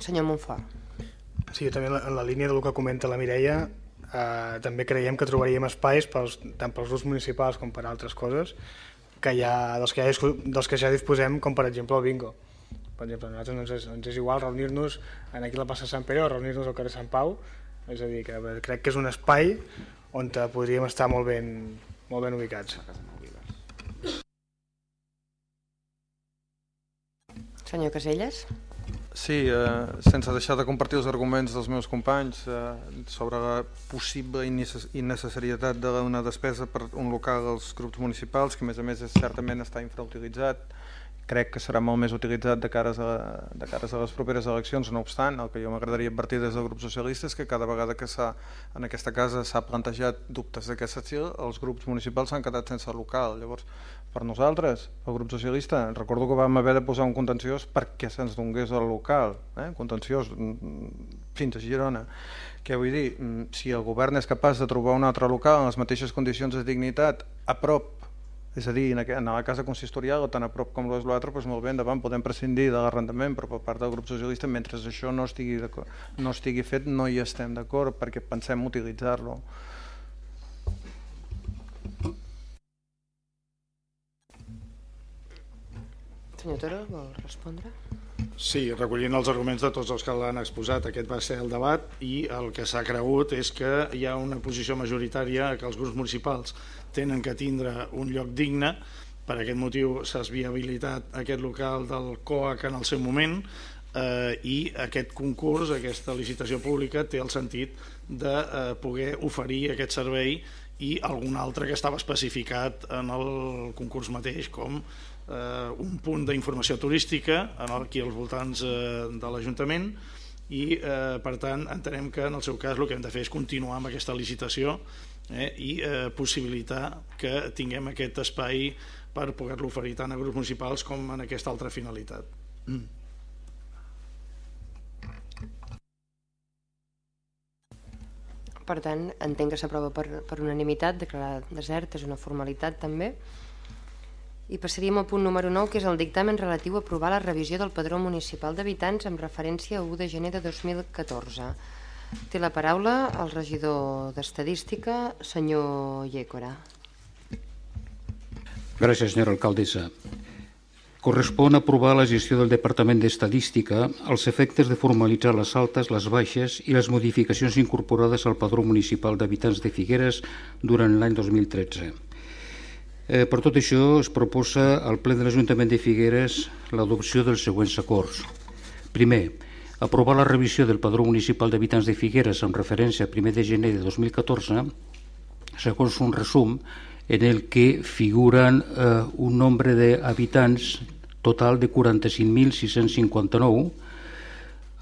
A: Senyor Monfort.
G: Sí, també en la línia del que comenta la Mireia, eh, també creiem que trobaríem espais pels, tant pels grups municipals com per altres coses que ja, dels, que ja, dels que ja disposem, com per exemple el bingo. Per exemple, a nosaltres ens és, ens és igual reunir-nos en aquí la plaça Sant Pere o reunir-nos al carrer Sant Pau, és a dir, que crec que és un espai on podríem estar molt ben, molt ben ubicats.
A: Senyor Caselles?
B: Sí, eh, sense deixar de compartir els arguments dels meus companys eh, sobre la possible innecessarietat d'una despesa per un local als grups municipals, que a més a més és, certament està infrautilitzat, crec que serà molt més utilitzat de cares a, de cares a les properes eleccions, no obstant, el que jo m'agradaria advertir des del grup socialista és que cada vegada que en aquesta casa s'ha plantejat dubtes d'aquest estil, els grups municipals s'han quedat sense local, llavors per nosaltres, el grup socialista, recordo que vam haver de posar un contenciós perquè se'ns donés el local, eh? contenciós mm, fins a Girona. Què vull dir? Mm, si el govern és capaç de trobar un altre local en les mateixes condicions de dignitat a prop, és a dir, en la casa consistorial o tan a prop com l'altre, doncs molt bé, endavant, podem prescindir de l'arrendament, però per part del grup socialista, mentre això no estigui, no estigui fet, no hi estem d'acord perquè pensem utilitzar-lo.
A: Senyor Toro, vol respondre?
E: Sí, recollint els arguments de tots els que l'han exposat, aquest va ser el debat i el que s'ha cregut és que hi ha una posició majoritària que els grups municipals tenen que tindre un lloc digne, per aquest motiu s'ha viabilitat aquest local del COAC en el seu moment eh, i aquest concurs, aquesta licitació pública té el sentit de eh, poder oferir aquest servei i algun altre que estava especificat en el concurs mateix com eh, un punt d'informació turística aquí als voltants eh, de l'Ajuntament. I eh, per tant entenem que en el seu cas el que hem de fer és continuar amb aquesta licitació eh, i eh, possibilitar que tinguem aquest espai per poder-lo oferir tant a grups municipals com en aquesta altra finalitat. Mm.
A: Per tant, entenc que s'aprova per, per unanimitat, declarar desert és una formalitat també. I passaríem al punt número 9, que és el dictamen relatiu a aprovar la revisió del padró municipal d'habitants amb referència a 1 de gener de 2014. Té la paraula el regidor d'Estadística, senyor Llécora.
I: Gràcies, senyora alcaldessa. Correspon aprovar la gestió del Departament d'Estadística als efectes de formalitzar les altes, les baixes i les modificacions incorporades al padró municipal d'habitants de Figueres durant l'any 2013. Eh, per tot això es proposa al ple de l'Ajuntament de Figueres l'adopció dels següents acords. Primer, aprovar la revisió del Padró Municipal d'Habitants de Figueres amb referència a 1 de gener de 2014, segons un resum en el que figuren eh, un nombre d'habitants total de 45.659,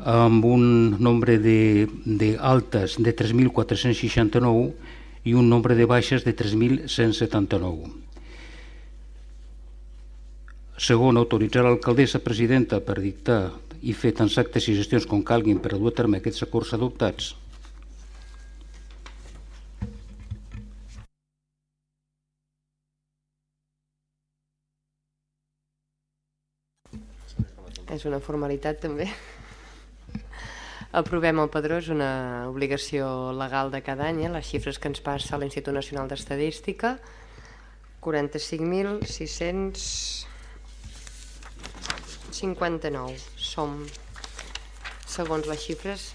I: amb un nombre d'altes de, de 3.469 i un nombre de baixes de 3.179. Segon, autoritzar l'alcaldessa presidenta per dictar i fer tants actes i gestions com calguin per a dur a terme aquests acords adoptats.
A: És una formalitat també. Aprovem el padró, és una obligació legal de cada any, eh? les xifres que ens passa l'Institut Nacional d'Estadística, 45.600 59 som, segons les xifres,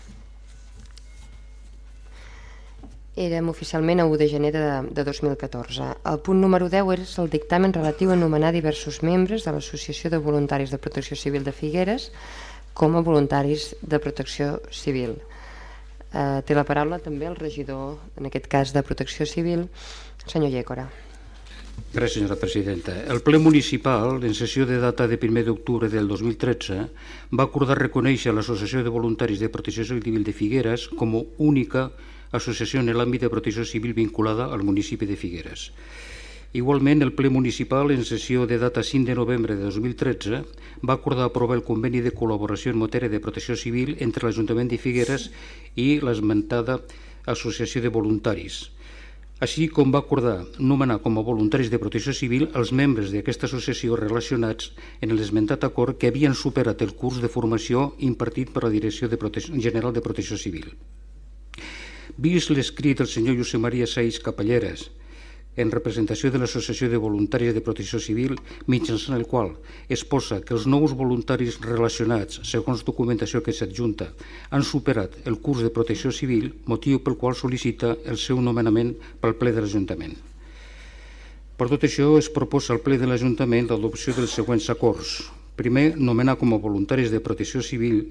A: érem oficialment a 1 de gener de, de 2014. El punt número 10 és el dictamen relatiu a nomenar diversos membres de l'Associació de Voluntaris de Protecció Civil de Figueres com a voluntaris de protecció civil. Eh, té la paraula també el regidor, en aquest cas de Protecció Civil, senyor Llécora.
I: Gràcies, senyora presidenta. El ple municipal, en sessió de data de 1 d'octubre del 2013, va acordar reconèixer l'Associació de Voluntaris de Protecció Civil de Figueres com a única associació en l'àmbit de protecció civil vinculada al municipi de Figueres. Igualment, el ple municipal, en sessió de data 5 de novembre de 2013, va acordar aprovar el conveni de col·laboració en matèria de protecció civil entre l'Ajuntament de Figueres i l'esmentada Associació de Voluntaris, així com va acordar nomenar com a voluntaris de protecció civil els membres d'aquesta associació relacionats en l'esmentat acord que havien superat el curs de formació impartit per la Direcció de Protecció, General de Protecció Civil. Vist l'escrit del senyor Josep Maria Saïs Capelleres, en representació de l'Associació de Voluntaris de Protecció Civil, mitjançant el qual es posa que els nous voluntaris relacionats, segons documentació que s'adjunta, han superat el curs de protecció civil, motiu pel qual sol·licita el seu nomenament pel ple de l'Ajuntament. Per tot això, es proposa al ple de l'Ajuntament l'adopció dels següents acords. Primer, nomenar com a voluntaris de protecció civil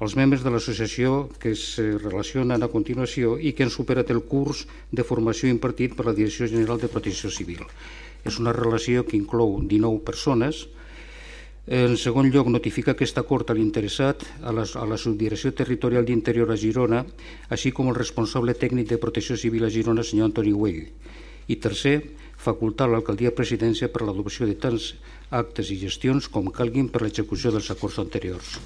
I: els membres de l'associació que es relacionen a continuació i que han superat el curs de formació impartit per la Direcció General de Protecció Civil. És una relació que inclou 19 persones. En segon lloc, notifica aquest acord a l'interessat, a, la, a la Subdirecció Territorial d'Interior a Girona, així com el responsable tècnic de Protecció Civil a Girona, senyor Antoni Güell. I tercer, facultar l'alcaldia presidència per l'adopció de tants actes i gestions com calguin per l'execució dels acords anteriors.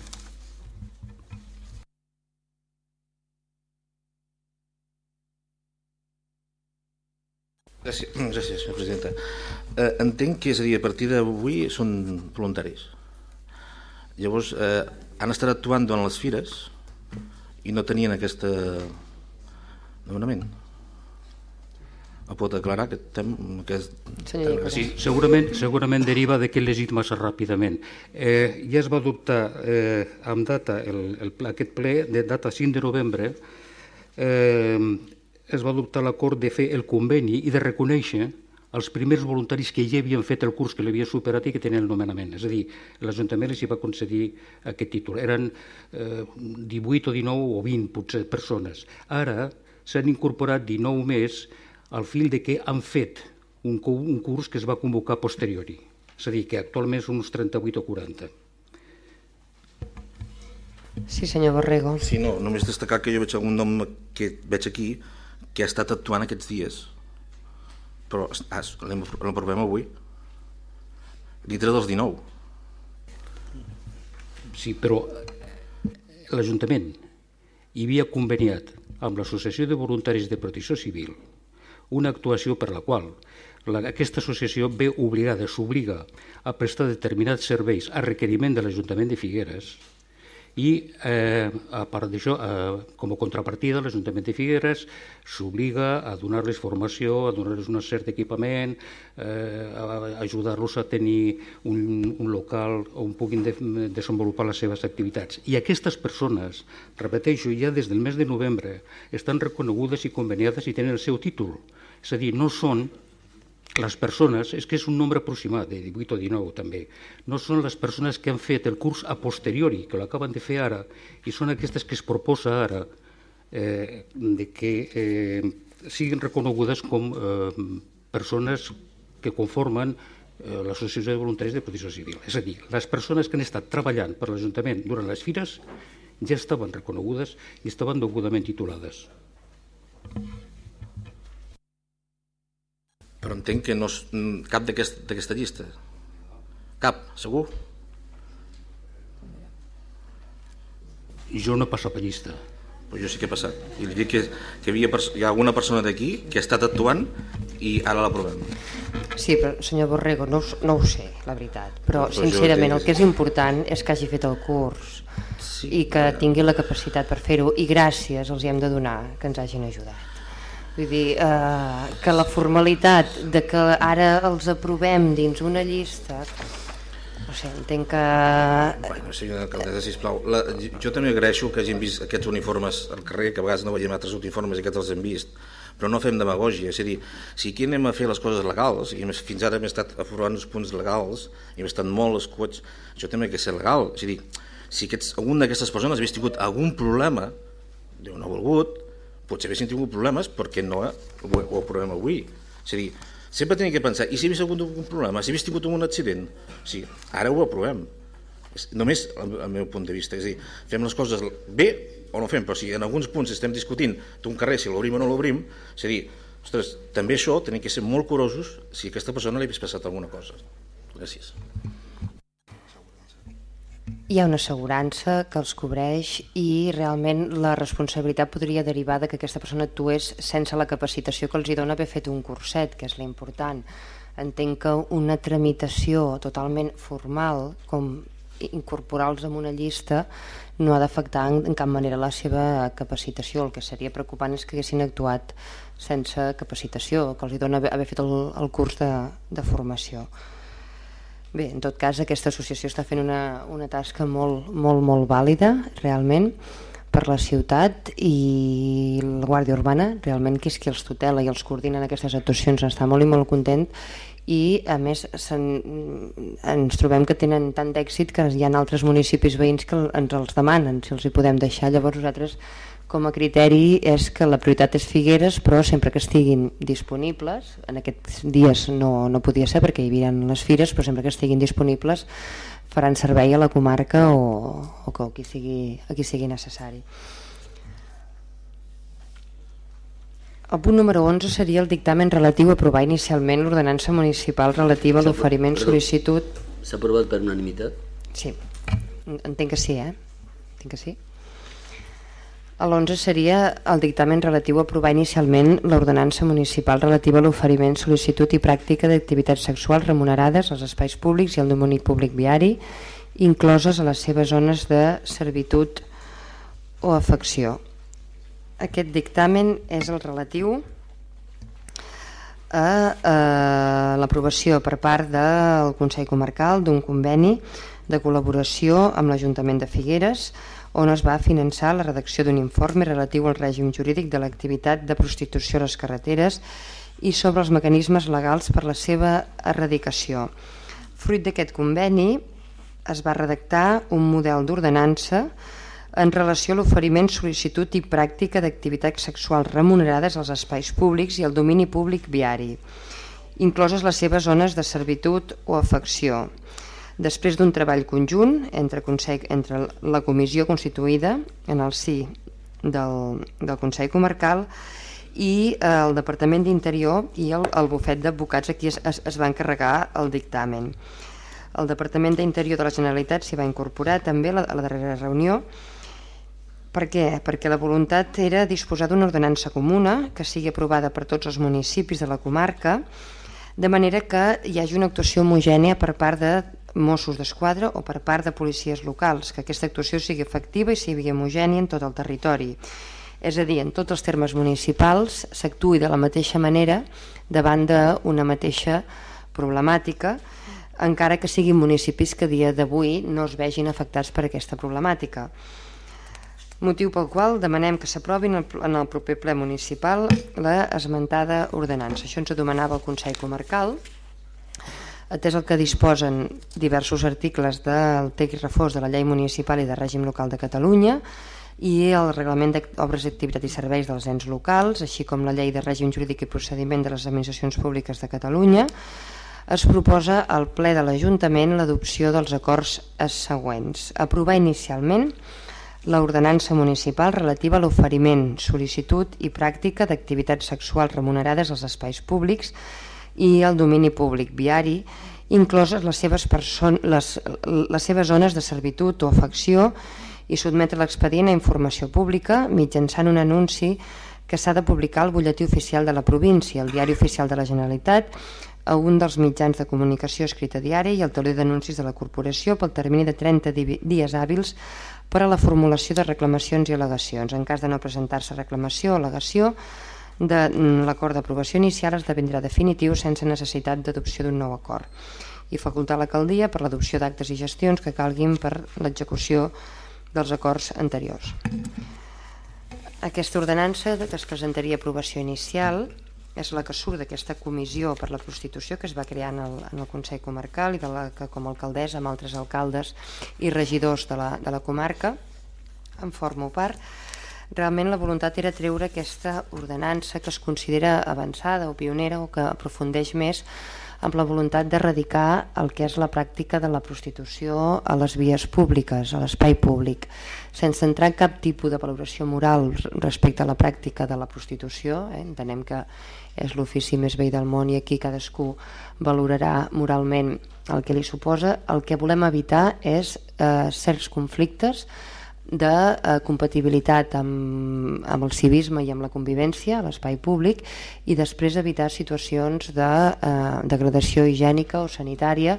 J: Eh, entenc que és a dir, a partir d'avui són voluntaris. Llavors, eh, han estat actuant durant les fires i no tenien aquest nomenament. Ho pot aclarar aquest tema? Aquest...
A: Senyor
I: sí, segurament, segurament deriva de que he llegit massa ràpidament. Eh, ja es va adoptar eh, amb data, el, el, aquest ple de data 5 de novembre, eh, es va adoptar l'acord de fer el conveni i de reconèixer els primers voluntaris que ja havien fet el curs, que l'havien superat i que tenien el nomenament. És a dir, l'Ajuntament els hi va concedir aquest títol. Eren eh, 18 o 19 o 20 potser persones. Ara s'han incorporat 19 més al fil de que han fet un, un curs que es va convocar posteriori. És a dir, que actualment són uns 38 o 40.
A: Sí, senyor Borrego.
J: Sí, no, només destacar que jo veig algun nom que veig aquí que ha estat actuant aquests dies. Però ah, l'aprovem avui. Dintre dels 19.
I: Sí, però l'Ajuntament hi havia conveniat amb l'Associació de Voluntaris de Protecció Civil una actuació per la qual la, aquesta associació ve obligada, s'obliga a prestar determinats serveis a requeriment de l'Ajuntament de Figueres i eh, a part d'això, eh, com a contrapartida, l'Ajuntament de Figueres s'obliga a donar-les formació, a donar-les un cert equipament, eh, a ajudar-los a tenir un, un local on puguin de, desenvolupar les seves activitats. I aquestes persones, repeteixo, ja des del mes de novembre, estan reconegudes i conveniades i tenen el seu títol. És a dir, no són les persones, és que és un nombre aproximat, de 18 o 19 també, no són les persones que han fet el curs a posteriori, que l'acaben de fer ara, i són aquestes que es proposa ara eh, de que eh, siguin reconegudes com eh, persones que conformen eh, l'Associació de Voluntaris de Protecció Civil. És a dir, les persones que han estat treballant per l'Ajuntament durant les fires ja estaven reconegudes i estaven degudament titulades.
J: Però entenc que no és cap d'aquesta aquest, llista. Cap, segur?
I: Jo no he passat per llista.
J: Però jo sí que he passat. I li dic que, que havia, hi ha alguna persona d'aquí que ha estat actuant i ara l'aprovem.
A: Sí, però senyor Borrego, no, no ho sé, la veritat. Però, però sincerament, el que és important és que hagi fet el curs sí, i que però... tingui la capacitat per fer-ho. I gràcies els hi hem de donar que ens hagin ajudat. Vull dir, eh, que la formalitat de que ara els aprovem dins una llista no sé, entenc que...
J: Bueno, senyora alcaldessa, sisplau, la, jo també agraeixo que hagin vist aquests uniformes al carrer, que a vegades no veiem altres uniformes i aquests els hem vist, però no fem demagògia, és a dir, si aquí anem a fer les coses legals, i fins ara hem estat aprovant uns punts legals, i hem estat molt escuts, això també ha de ser legal, és a dir, si aquests, alguna d'aquestes persones hagués tingut algun problema, Déu no ha volgut, potser haguessin tingut problemes perquè no ho, ho aprovem avui. És a dir, sempre tenim que pensar, i si hagués hagut un problema, si hagués tingut un accident? Sí, ara ho aprovem. És, només el meu punt de vista, és a dir, fem les coses bé o no fem, però si en alguns punts estem discutint d'un carrer si l'obrim o no l'obrim, és a dir, ostres, també això tenim que ser molt curosos si aquesta persona li hagués passat alguna cosa. Gràcies
A: hi ha una assegurança que els cobreix i realment la responsabilitat podria derivar de que aquesta persona actués sense la capacitació que els hi dona haver fet un curset, que és l'important. Entenc que una tramitació totalment formal, com incorporar-los en una llista, no ha d'afectar en, cap manera la seva capacitació. El que seria preocupant és que haguessin actuat sense capacitació, que els hi dona haver fet el, el curs de, de formació. Bé, en tot cas, aquesta associació està fent una, una tasca molt, molt, molt vàlida, realment, per la ciutat i la Guàrdia Urbana, realment, que és qui els tutela i els coordina en aquestes actuacions, està molt i molt content. I a més en, ens trobem que tenen tant d'èxit que hi ha altres municipis veïns que ens els demanen si els hi podem deixar, llavors nosaltres com a criteri és que la prioritat és Figueres, però sempre que estiguin disponibles, en aquests dies no, no podia ser perquè hi havia les fires, però sempre que estiguin disponibles faran servei a la comarca o, o que aquí sigui, aquí sigui necessari. El punt número 11 seria el dictamen relatiu a aprovar inicialment l'ordenança municipal relativa a l'oferiment sol·licitud...
K: S'ha aprovat per unanimitat?
A: Sí, entenc que sí, eh? Entenc que sí. L'11 seria el dictamen relatiu a aprovar inicialment l'ordenança municipal relativa a l'oferiment, sol·licitud i pràctica d'activitats sexuals remunerades als espais públics i al domini públic viari, incloses a les seves zones de servitud o afecció. Aquest dictamen és el relatiu a, a l'aprovació per part del Consell Comarcal d'un conveni de col·laboració amb l'Ajuntament de Figueres on es va finançar la redacció d'un informe relatiu al règim jurídic de l'activitat de prostitució a les carreteres i sobre els mecanismes legals per la seva erradicació. Fruit d'aquest conveni es va redactar un model d'ordenança en relació a l'oferiment, sol·licitud i pràctica d'activitats sexuals remunerades als espais públics i al domini públic viari, incloses les seves zones de servitud o afecció. Després d'un treball conjunt entre, Consell, entre la comissió constituïda en el sí del, del Consell Comarcal i eh, el Departament d'Interior i el, el bufet d'advocats aquí es, es, es va encarregar el dictamen. El Departament d'Interior de la Generalitat s'hi va incorporar també a la, a la darrera reunió per què? Perquè la voluntat era disposar d'una ordenança comuna que sigui aprovada per tots els municipis de la comarca, de manera que hi hagi una actuació homogènia per part de Mossos d'Esquadra o per part de policies locals, que aquesta actuació sigui efectiva i sigui homogènia en tot el territori. És a dir, en tots els termes municipals s'actui de la mateixa manera davant d'una mateixa problemàtica, encara que siguin municipis que dia d'avui no es vegin afectats per aquesta problemàtica motiu pel qual demanem que s'aprovi en, el proper ple municipal la esmentada ordenança. Això ens demanava el Consell Comarcal, atès el que disposen diversos articles del text reforç de la llei municipal i de règim local de Catalunya i el reglament d'obres d'activitat i serveis dels ens locals, així com la llei de règim jurídic i procediment de les administracions públiques de Catalunya, es proposa al ple de l'Ajuntament l'adopció dels acords següents. Aprovar inicialment l'ordenança municipal relativa a l'oferiment, sol·licitud i pràctica d'activitats sexuals remunerades als espais públics i al domini públic viari, incloses les seves, les, les seves zones de servitud o afecció i sotmetre l'expedient a informació pública mitjançant un anunci que s'ha de publicar al butlletí oficial de la província, el diari oficial de la Generalitat, a un dels mitjans de comunicació escrita diària i al taler d'anuncis de la corporació pel termini de 30 dies hàbils per a la formulació de reclamacions i al·legacions. En cas de no presentar-se reclamació o al·legació, de mm, l'acord d'aprovació inicial esdevindrà definitiu sense necessitat d'adopció d'un nou acord i facultar l'alcaldia per l'adopció d'actes i gestions que calguin per l'execució dels acords anteriors. Aquesta ordenança que es presentaria aprovació inicial és la que surt d'aquesta comissió per la prostitució que es va crear en el, en el Consell Comarcal i de la que com a alcaldessa amb altres alcaldes i regidors de la, de la comarca en formo part realment la voluntat era treure aquesta ordenança que es considera avançada o pionera o que aprofundeix més amb la voluntat d'erradicar el que és la pràctica de la prostitució a les vies públiques, a l'espai públic, sense entrar en cap tipus de valoració moral respecte a la pràctica de la prostitució. Eh? Entenem que és l'ofici més vell del món i aquí cadascú valorarà moralment el que li suposa. El que volem evitar és eh, certs conflictes de eh, compatibilitat amb, amb el civisme i amb la convivència a l'espai públic i després evitar situacions de eh, degradació higiènica o sanitària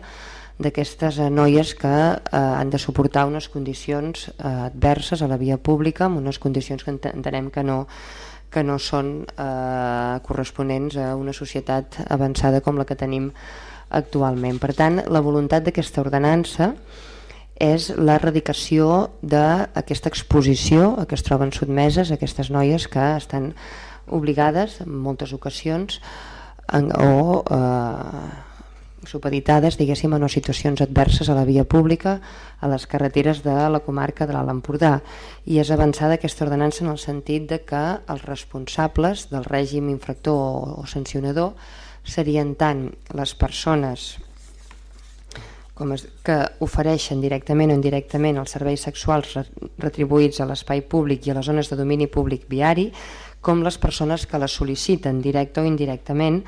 A: d'aquestes eh, noies que eh, han de suportar unes condicions eh, adverses a la via pública amb unes condicions que entenem que no, que no són eh, corresponents a una societat avançada com la que tenim actualment. Per tant, la voluntat d'aquesta ordenança és l'erradicació d'aquesta exposició a què es troben sotmeses aquestes noies que estan obligades en moltes ocasions en, o eh, supeditades diguéssim a unes situacions adverses a la via pública a les carreteres de la comarca de l'Alt Empordà. I és avançada aquesta ordenança en el sentit de que els responsables del règim infractor o, o sancionador serien tant les persones com es, que ofereixen directament o indirectament els serveis sexuals retribuïts a l'espai públic i a les zones de domini públic viari, com les persones que la sol·liciten directe o indirectament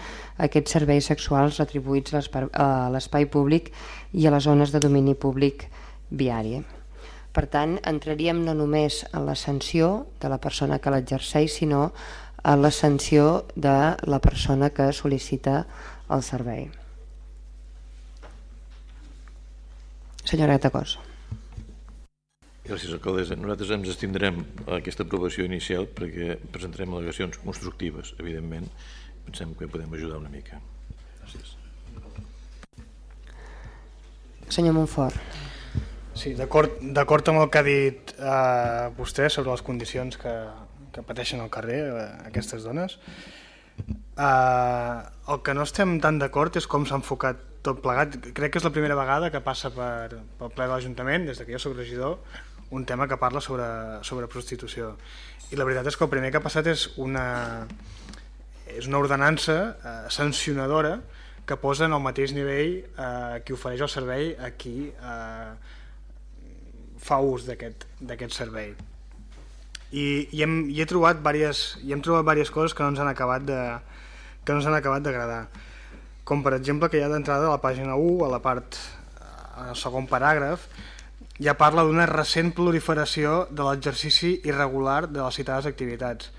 A: aquests serveis sexuals retribuïts a l'espai públic i a les zones de domini públic viari. Per tant, entraríem no només en la sanció de la persona que l'exerceix, sinó a la sanció de la persona que sol·licita el servei. Senyora Gatacós.
H: Gràcies, alcaldessa. Nosaltres ens estindrem a aquesta aprovació inicial perquè presentarem al·legacions constructives, evidentment. Pensem que podem ajudar una mica. Gràcies.
A: Senyor Montfort.
G: Sí, d'acord amb el que ha dit eh, vostè sobre les condicions que, que pateixen al carrer eh, aquestes dones, eh, el que no estem tan d'acord és com s'ha enfocat tot plegat. Crec que és la primera vegada que passa per, pel ple de l'Ajuntament, des que jo soc regidor, un tema que parla sobre, sobre prostitució. I la veritat és que el primer que ha passat és una, és una ordenança eh, sancionadora que posa en el mateix nivell eh, qui ofereix el servei a qui eh, fa ús d'aquest servei. I, i, hem, i he trobat diverses, i hem trobat diverses coses que no ens han acabat de que no ens han acabat d'agradar. Com per exemple que hi ha d'entrada a la pàgina 1, a la part, al segon paràgraf, ja parla d'una recent proliferació de l'exercici irregular de les citades activitats.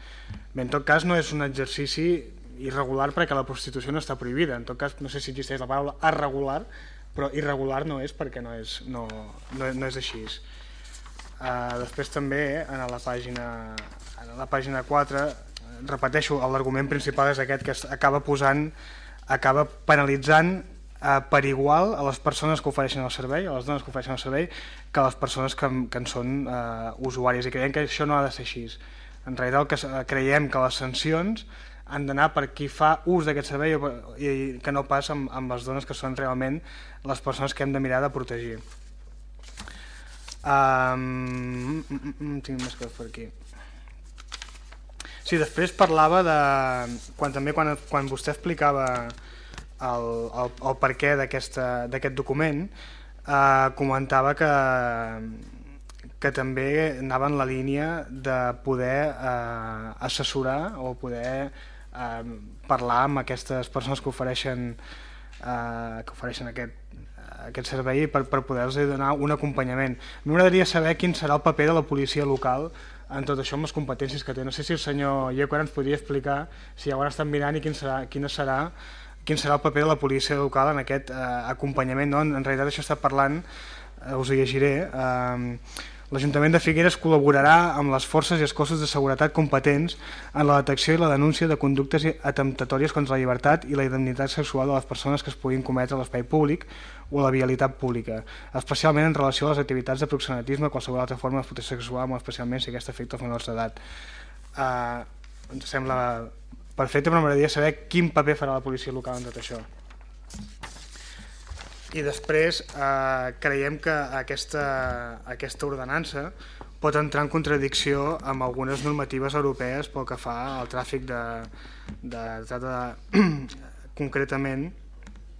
G: Bé, en tot cas no és un exercici irregular perquè la prostitució no està prohibida, en tot cas no sé si existeix la paraula irregular, però irregular no és perquè no és, no, no, no és així. Uh, després també en la pàgina, en la pàgina 4 repeteixo, l'argument principal és aquest que acaba posant acaba penalitzant eh, per igual a les persones que ofereixen el servei, a les dones que ofereixen el servei, que a les persones que, que en són eh, usuàries. I creiem que això no ha de ser així. En realitat el que eh, creiem que les sancions han d'anar per qui fa ús d'aquest servei i que no pas amb, amb les dones que són realment les persones que hem de mirar de protegir. Um, tinc més coses per aquí. Sí, després parlava de... Quan, també quan, quan vostè explicava el, el, el per què d'aquest document eh, comentava que, que també anava en la línia de poder eh, assessorar o poder eh, parlar amb aquestes persones que ofereixen, eh, que ofereixen aquest, aquest servei per, per poder-los donar un acompanyament. M'agradaria saber quin serà el paper de la policia local en tot això amb les competències que té. No sé si el senyor Lleco ens podria explicar si ara estan mirant i quin serà, quina serà quin serà el paper de la policia local en aquest eh, acompanyament. No? En, en realitat això està parlant, eh, us ho llegiré, eh, L'Ajuntament de Figueres col·laborarà amb les forces i els cossos de seguretat competents en la detecció i la denúncia de conductes atemptatòries contra la llibertat i la indemnitat sexual de les persones que es puguin cometre a l'espai públic o a la vialitat pública, especialment en relació a les activitats de proxenetisme o qualsevol altra forma de protecció sexual, molt especialment si aquesta afecta els menors d'edat. Uh, ens sembla perfecte, però m'agradaria saber quin paper farà la policia local en tot això. I després eh, creiem que aquesta, aquesta ordenança pot entrar en contradicció amb algunes normatives europees pel que fa al tràfic de, de trata de, concretament,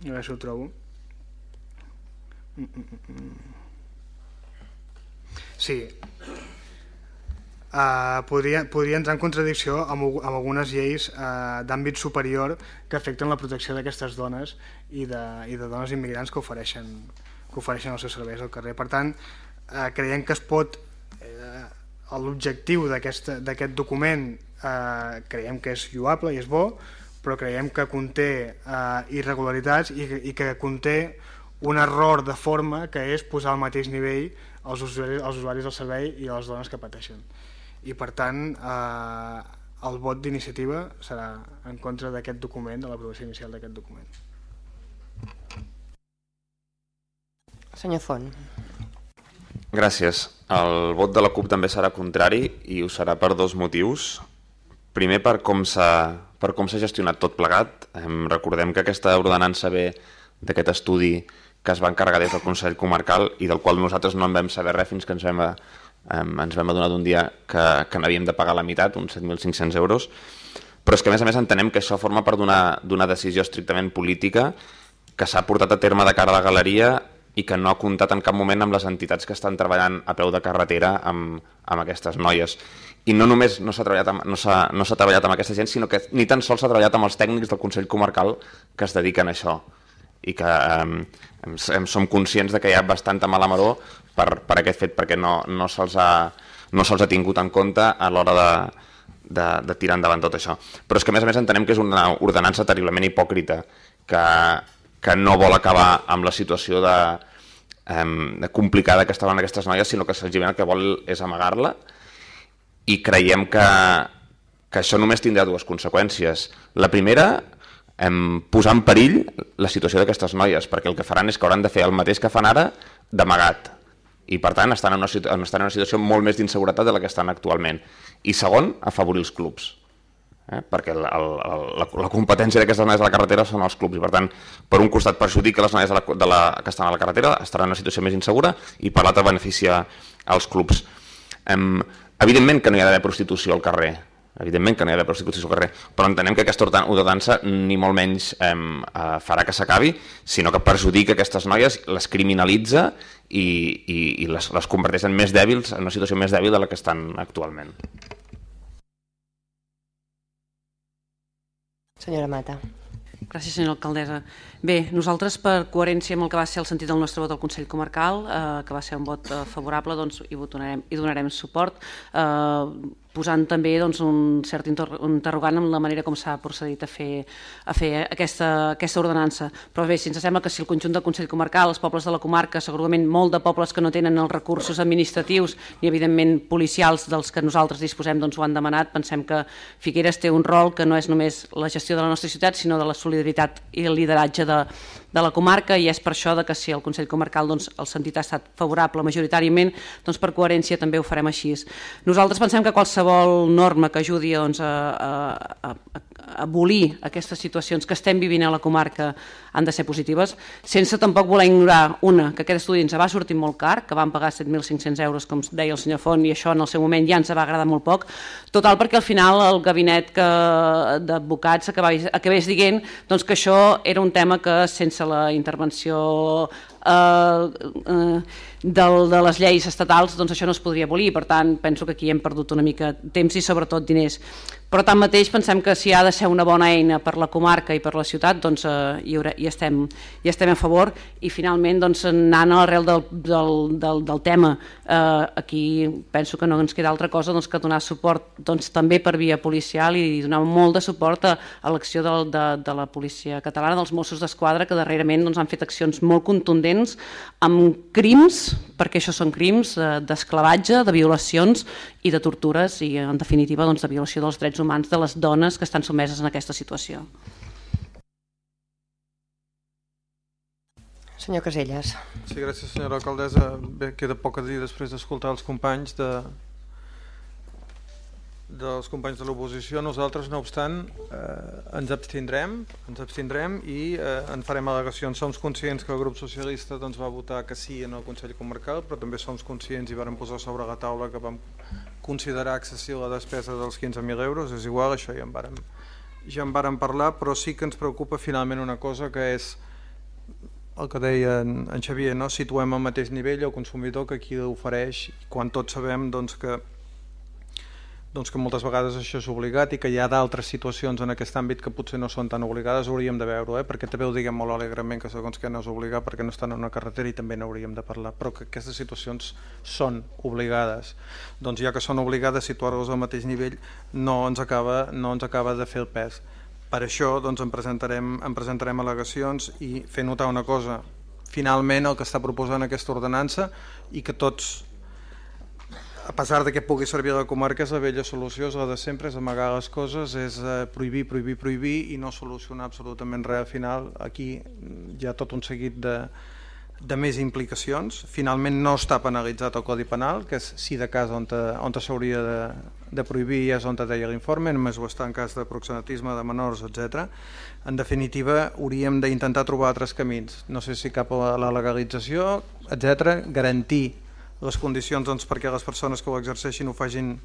G: a veure si ho trobo. Sí, eh, podria, podria entrar en contradicció amb, amb algunes lleis eh, d'àmbit superior que afecten la protecció d'aquestes dones i de, i de dones immigrants que ofereixen, que ofereixen els seus serveis al carrer. Per tant, eh, creiem que es pot... Eh, L'objectiu d'aquest document eh, creiem que és lloable i és bo, però creiem que conté eh, irregularitats i, i que conté un error de forma que és posar al mateix nivell els usuaris, els usuaris del servei i les dones que pateixen i per tant eh, el vot d'iniciativa serà en contra d'aquest document, de l'aprovació inicial d'aquest document.
A: Senyor Font.
K: Gràcies. El vot de la CUP també serà contrari i ho serà per dos motius. Primer, per com s'ha gestionat tot plegat. recordem que aquesta ordenança ve d'aquest estudi que es va encarregar des del Consell Comarcal i del qual nosaltres no en vam saber res fins que ens vam Um, ens vam adonar d'un dia que, que n'havíem de pagar la meitat, uns 7.500 euros, però és que a més a més entenem que això forma part d'una decisió estrictament política que s'ha portat a terme de cara a la galeria i que no ha comptat en cap moment amb les entitats que estan treballant a peu de carretera amb, amb aquestes noies. I no només no s'ha treballat, amb, no no treballat amb aquesta gent, sinó que ni tan sols s'ha treballat amb els tècnics del Consell Comarcal que es dediquen a això i que eh, som conscients de que hi ha bastanta malamador per, per aquest fet, perquè no, no se'ls ha, no se ha tingut en compte a l'hora de, de, de tirar endavant tot això. Però és que a més a més entenem que és una ordenança terriblement hipòcrita que, que no vol acabar amb la situació de, de complicada que estaven aquestes noies, sinó que el que vol és amagar-la i creiem que, que això només tindrà dues conseqüències. La primera, em, posar en perill la situació d'aquestes noies, perquè el que faran és que hauran de fer el mateix que fan ara d'amagat i per tant estan en, una, estan en una situació molt més d'inseguretat de la que estan actualment. I segon, afavorir els clubs eh? perquè el, el, la, la competència d'aquestes noies de la carretera són els clubs i per tant, per un costat perjudica les noies de la, de la, que estan a la carretera, estaran en una situació més insegura i per l'altre beneficia els clubs. Em, evidentment que no hi ha d'haver prostitució al carrer, evidentment que no hi ha d'haver prostitució al carrer, però entenem que aquesta ordenança ni molt menys em, eh, farà que s'acabi, sinó que perjudica aquestes noies, les criminalitza i, i, i les, les converteix en més dèbils, en una situació més dèbil de la que estan actualment.
A: Senyora Mata.
D: Gràcies, senyora alcaldessa. Bé, nosaltres, per coherència amb el que va ser el sentit del nostre vot al Consell Comarcal, eh, que va ser un vot eh, favorable, doncs hi, donarem, hi donarem suport. Eh, posant també doncs, un cert interrogant amb la manera com s'ha procedit a fer, a fer aquesta, aquesta ordenança. Però bé, si ens sembla que si el conjunt del Consell Comarcal, els pobles de la comarca, segurament molt de pobles que no tenen els recursos administratius ni evidentment policials dels que nosaltres disposem doncs, ho han demanat, pensem que Figueres té un rol que no és només la gestió de la nostra ciutat, sinó de la solidaritat i el lideratge de, de la comarca i és per això de que si el Consell Comarcal doncs, el sentit ha estat favorable majoritàriament, doncs per coherència també ho farem així. Nosaltres pensem que qualsevol norma que ajudi doncs, a, a, a, abolir aquestes situacions que estem vivint a la comarca han de ser positives, sense tampoc voler ignorar una, que aquest estudi ens va sortir molt car, que van pagar 7.500 euros, com deia el senyor Font, i això en el seu moment ja ens va agradar molt poc, total perquè al final el gabinet d'advocats acabés dient doncs, que això era un tema que sense la intervenció eh, eh, del, de les lleis estatals doncs això no es podria abolir, per tant penso que aquí hem perdut una mica temps i sobretot diners. Però tanmateix pensem que si ha de ser una bona eina per la comarca i per la ciutat doncs eh, hi, haurà, hi, estem, hi estem a favor. I finalment doncs, anant a l'arrel del, del, del, del tema eh, aquí penso que no ens queda altra cosa doncs, que donar suport doncs, també per via policial i donar molt de suport a, a l'acció de, de, de la policia catalana, dels Mossos d'Esquadra que darrerament doncs, han fet accions molt contundents amb crims, perquè això són crims eh, d'esclavatge, de violacions i de tortures i en definitiva doncs, de violació dels drets humans de les dones que estan someses en aquesta situació.
A: Senyor Caselles.
B: Sí, gràcies senyora alcaldessa. Bé, queda poc a dir després d'escoltar els companys de, dels companys de l'oposició, nosaltres, no obstant, eh, ens abstindrem ens abstindrem i eh, en farem al·legacions. Som conscients que el grup socialista doncs, va votar que sí en el Consell Comarcal, però també som conscients i vam posar sobre la taula que vam considerar excessiu la despesa dels 15.000 euros, és igual, això ja en vàrem, ja en vàrem parlar, però sí que ens preocupa finalment una cosa que és el que deia en, en Xavier, no? situem al mateix nivell el consumidor que qui l'ofereix quan tots sabem doncs, que doncs que moltes vegades això és obligat i que hi ha d'altres situacions en aquest àmbit que potser no són tan obligades, hauríem de veure, eh? perquè també ho diguem molt alegrement que segons que no és obligat perquè no estan en una carretera i també n'hauríem de parlar, però que aquestes situacions són obligades. Doncs ja que són obligades, situar-los al mateix nivell no ens acaba, no ens acaba de fer el pes. Per això doncs, en, presentarem, en presentarem al·legacions i fer notar una cosa, finalment el que està proposant aquesta ordenança i que tots a pesar de que pugui servir a la comarca és la vella solució, és la de sempre, és amagar les coses, és eh, prohibir, prohibir, prohibir i no solucionar absolutament res. Al final aquí hi ha tot un seguit de, de més implicacions. Finalment no està penalitzat el Codi Penal, que és si de cas on, on s'hauria de, de prohibir i és on deia l'informe, només ho està en cas de proxenetisme de menors, etc. En definitiva, hauríem d'intentar trobar altres camins. No sé si cap a la legalització, etc. garantir les condicions doncs, perquè les persones que ho exerceixin ho facin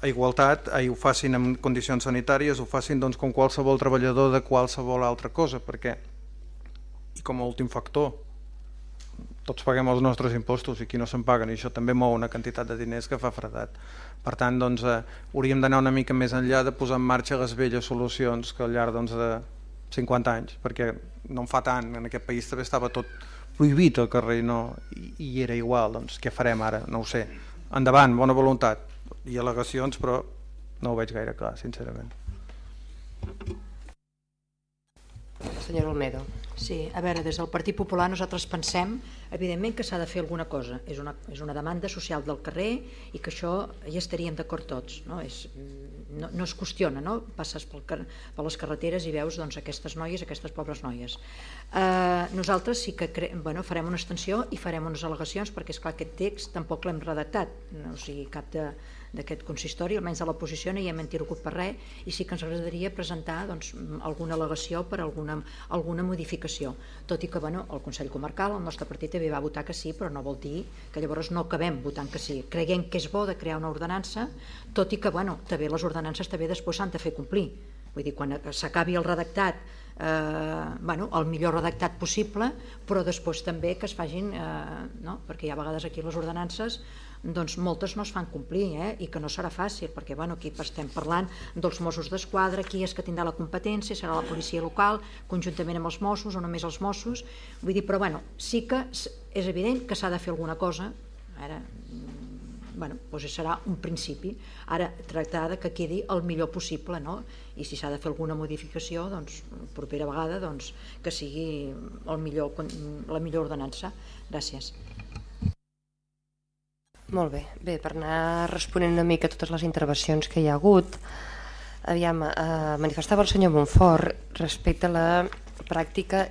B: a igualtat, eh, ho facin en condicions sanitàries, ho facin doncs, com qualsevol treballador de qualsevol altra cosa, perquè, i com a últim factor, tots paguem els nostres impostos i qui no se'n paguen i això també mou una quantitat de diners que fa fredat. Per tant, doncs, eh, hauríem d'anar una mica més enllà de posar en marxa les velles solucions que al llarg doncs, de 50 anys, perquè no en fa tant, en aquest país també estava tot prohibit al carrer no, i, i era igual, doncs què farem ara? No ho sé. Endavant, bona voluntat i al·legacions, però no ho veig gaire clar, sincerament.
A: Senyor Olmedo.
F: Sí, a veure, des del Partit Popular nosaltres pensem, evidentment, que s'ha de fer alguna cosa. És una, és una demanda social del carrer i que això hi estaríem d'acord tots. No? És, no, no es qüestiona, no? passes pel, per les carreteres i veus doncs, aquestes noies, aquestes pobres noies. Eh, nosaltres sí que cre... bueno, farem una extensió i farem unes al·legacions perquè, és clar aquest text tampoc l'hem redactat, no? o sigui, cap de d'aquest consistori, almenys a l'oposició no hi hem interrogut per res i sí que ens agradaria presentar doncs, alguna al·legació per alguna, alguna modificació. Tot i que bueno, el Consell Comarcal, el nostre partit també va votar que sí, però no vol dir que llavors no acabem votant que sí. Creiem que és bo de crear una ordenança, tot i que bueno, també les ordenances també després s'han de fer complir. Vull dir, quan s'acabi el redactat eh, bueno, el millor redactat possible, però després també que es facin, eh, no? perquè hi ha vegades aquí les ordenances doncs moltes no es fan complir eh? i que no serà fàcil perquè bueno, aquí estem parlant dels Mossos d'Esquadra, qui és que tindrà la competència, serà la policia local, conjuntament amb els Mossos o només els Mossos, vull dir, però bueno, sí que és evident que s'ha de fer alguna cosa, ara mm, bueno, doncs serà un principi. Ara, tractar de que quedi el millor possible, no? I si s'ha de fer alguna modificació, doncs, propera vegada, doncs, que sigui el millor, la millor ordenança. Gràcies.
A: Molt bé. Bé, per anar responent una mica a totes les intervencions que hi ha hagut, aviam, eh, manifestava el senyor Montfort respecte a la pràctica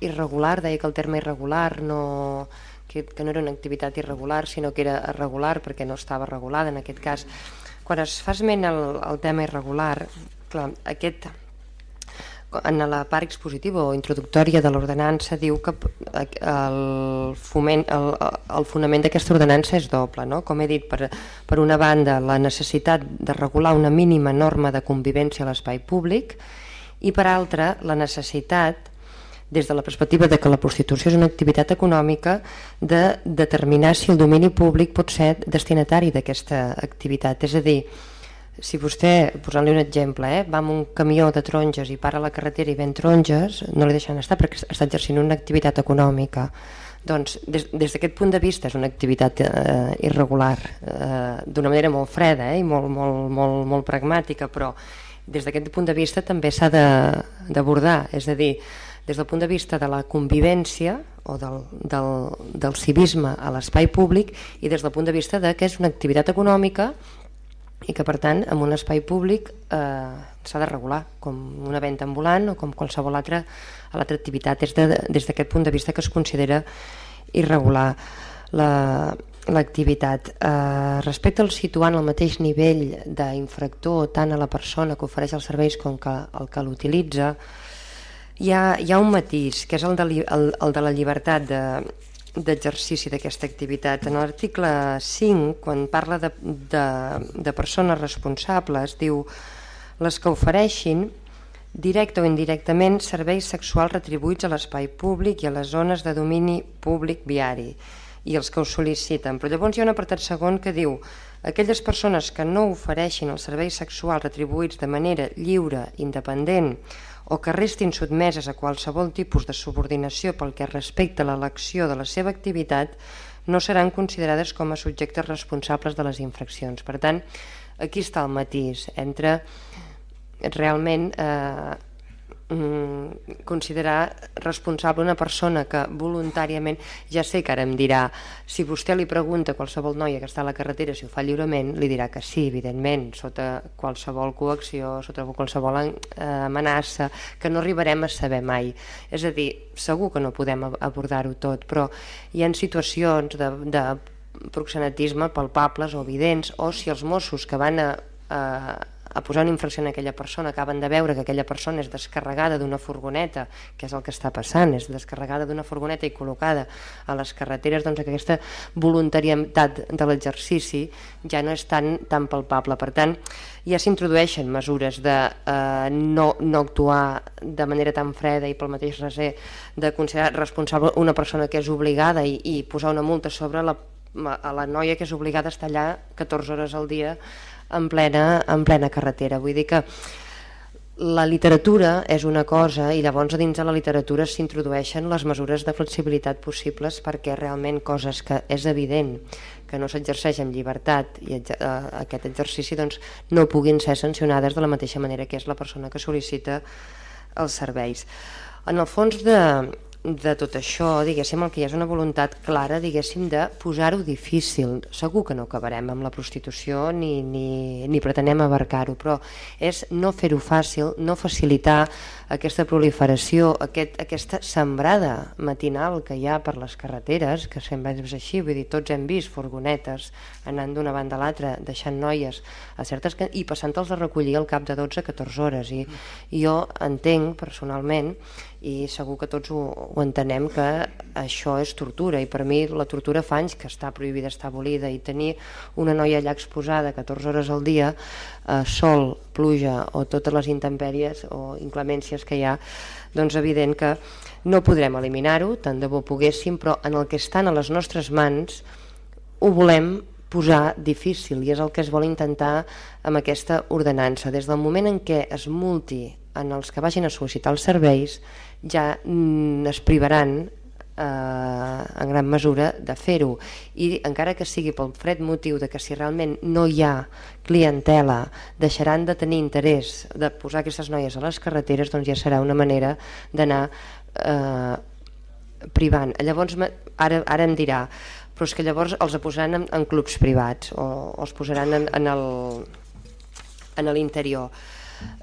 A: irregular, deia que el terme irregular no, que, que no era una activitat irregular, sinó que era irregular perquè no estava regulada en aquest cas. Quan es fa esment al, al tema irregular, clar, aquest en la part expositiva o introductòria de l'ordenança diu que el, foment, el, el fonament d'aquesta ordenança és doble. No? Com he dit, per, per una banda, la necessitat de regular una mínima norma de convivència a l'espai públic i per altra, la necessitat des de la perspectiva de que la prostitució és una activitat econòmica de determinar si el domini públic pot ser destinatari d'aquesta activitat. És a dir, si vostè, posant-li un exemple, eh, va amb un camió de taronges i para a la carretera i ven taronges, no li deixen estar perquè està exercint una activitat econòmica. Doncs des, d'aquest punt de vista és una activitat eh, irregular, eh, d'una manera molt freda eh, i molt, molt, molt, molt pragmàtica, però des d'aquest punt de vista també s'ha d'abordar, és a dir, des del punt de vista de la convivència o del, del, del civisme a l'espai públic i des del punt de vista de que és una activitat econòmica i que per tant en un espai públic eh, s'ha de regular com una venda ambulant o com qualsevol altra, altra activitat des d'aquest de, punt de vista que es considera irregular l'activitat. La, eh, respecte al situar en el mateix nivell d'infractor tant a la persona que ofereix els serveis com que el que l'utilitza, hi, ha, hi ha un matís, que és el de, el, el de la llibertat de, d'exercici d'aquesta activitat. En l'article 5, quan parla de, de, de persones responsables, diu les que ofereixin directe o indirectament serveis sexuals retribuïts a l'espai públic i a les zones de domini públic viari i els que ho sol·liciten. Però llavors hi ha un apartat segon que diu aquelles persones que no ofereixin els serveis sexuals retribuïts de manera lliure, independent o que restin sotmeses a qualsevol tipus de subordinació pel que respecta a l'elecció de la seva activitat no seran considerades com a subjectes responsables de les infraccions. Per tant, aquí està el matís entre realment eh, mm, considerar responsable una persona que voluntàriament, ja sé que ara em dirà, si vostè li pregunta a qualsevol noia que està a la carretera si ho fa lliurement, li dirà que sí, evidentment, sota qualsevol coacció, sota qualsevol eh, amenaça, que no arribarem a saber mai. És a dir, segur que no podem abordar-ho tot, però hi ha situacions de, de proxenetisme palpables o evidents, o si els Mossos que van a, a a posar una infracció en aquella persona, acaben de veure que aquella persona és descarregada d'una furgoneta, que és el que està passant, és descarregada d'una furgoneta i col·locada a les carreteres, doncs aquesta voluntarietat de l'exercici ja no és tan, tan palpable. Per tant, ja s'introdueixen mesures de eh, no, no actuar de manera tan freda i pel mateix reser de considerar responsable una persona que és obligada i, i posar una multa sobre la, a la noia que és obligada a estar allà 14 hores al dia en plena, en plena carretera. Vull dir que la literatura és una cosa i llavors dins de la literatura s'introdueixen les mesures de flexibilitat possibles perquè realment coses que és evident que no s'exerceix amb llibertat i eh, aquest exercici doncs, no puguin ser sancionades de la mateixa manera que és la persona que sol·licita els serveis. En el fons de, de tot això, diguéssim, el que hi ha és una voluntat clara, diguéssim, de posar-ho difícil. Segur que no acabarem amb la prostitució ni, ni, ni pretenem abarcar-ho, però és no fer-ho fàcil, no facilitar aquesta proliferació, aquest, aquesta sembrada matinal que hi ha per les carreteres, que sempre és així, vull dir, tots hem vist furgonetes anant d'una banda a l'altra, deixant noies a certes i passant-los a recollir al cap de 12-14 hores. I, I jo entenc personalment i segur que tots ho, ho entenem que això és tortura i per mi la tortura fa anys que està prohibida, està abolida i tenir una noia allà exposada 14 hores al dia eh, sol, pluja o totes les intempèries o inclemències que hi ha doncs evident que no podrem eliminar-ho, tant de bo poguéssim, però en el que estan a les nostres mans ho volem posar difícil i és el que es vol intentar amb aquesta ordenança. Des del moment en què es multi en els que vagin a sol·licitar els serveis ja mm, es privaran eh, en gran mesura de fer-ho. I encara que sigui pel fred motiu de que si realment no hi ha clientela deixaran de tenir interès de posar aquestes noies a les carreteres doncs ja serà una manera d'anar eh, privant. Llavors ara, ara em dirà però és que llavors els posaran en, en clubs privats o, o els posaran en, en el en l'interior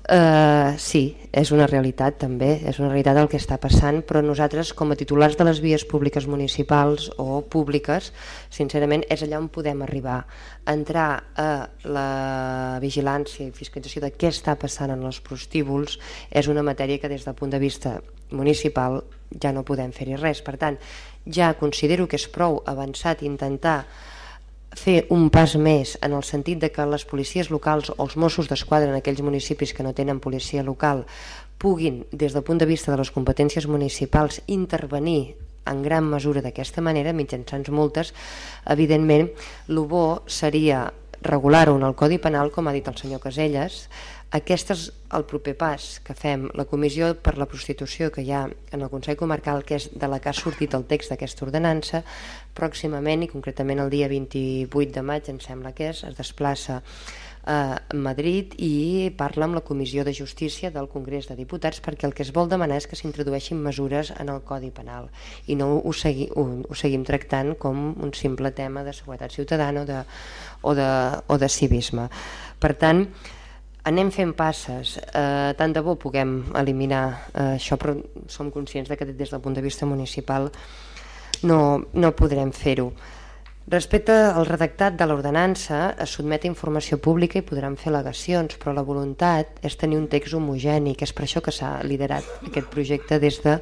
A: Uh, sí, és una realitat també, és una realitat el que està passant, però nosaltres com a titulars de les vies públiques municipals o públiques, sincerament és allà on podem arribar. Entrar a la vigilància i fiscalització de què està passant en els prostíbuls és una matèria que des del punt de vista municipal ja no podem fer-hi res. Per tant, ja considero que és prou avançat intentar fer un pas més en el sentit de que les policies locals o els Mossos d'Esquadra en aquells municipis que no tenen policia local puguin, des del punt de vista de les competències municipals, intervenir en gran mesura d'aquesta manera, mitjançant multes, evidentment, el bo seria regular-ho en el Codi Penal, com ha dit el senyor Caselles, aquest és el proper pas que fem. La comissió per la prostitució que hi ha en el Consell Comarcal, que és de la que ha sortit el text d'aquesta ordenança, pròximament i concretament el dia 28 de maig, em sembla que és, es desplaça a Madrid i parla amb la Comissió de Justícia del Congrés de Diputats perquè el que es vol demanar és que s'introdueixin mesures en el Codi Penal i no ho, segui, ho, ho seguim tractant com un simple tema de seguretat ciutadana o de, o de, o de civisme. Per tant, anem fent passes, eh, tant de bo puguem eliminar eh, això, però som conscients de que des del punt de vista municipal no, no podrem fer-ho. Respecte al redactat de l'ordenança, es sotmet a informació pública i podran fer al·legacions, però la voluntat és tenir un text homogeni, que és per això que s'ha liderat aquest projecte des de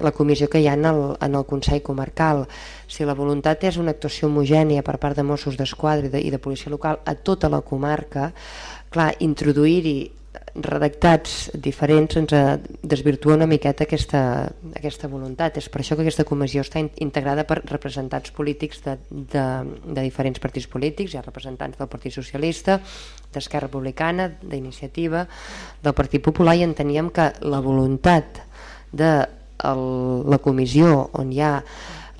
A: la comissió que hi ha en el, en el Consell Comarcal. Si la voluntat és una actuació homogènia per part de Mossos d'Esquadra i, de, i de policia local a tota la comarca, clar, introduir-hi redactats diferents ens desvirtua una miqueta aquesta, aquesta voluntat. És per això que aquesta comissió està integrada per representants polítics de, de, de diferents partits polítics, hi ha representants del Partit Socialista, d'Esquerra Republicana, d'Iniciativa, del Partit Popular i enteníem que la voluntat de el, la comissió on hi ha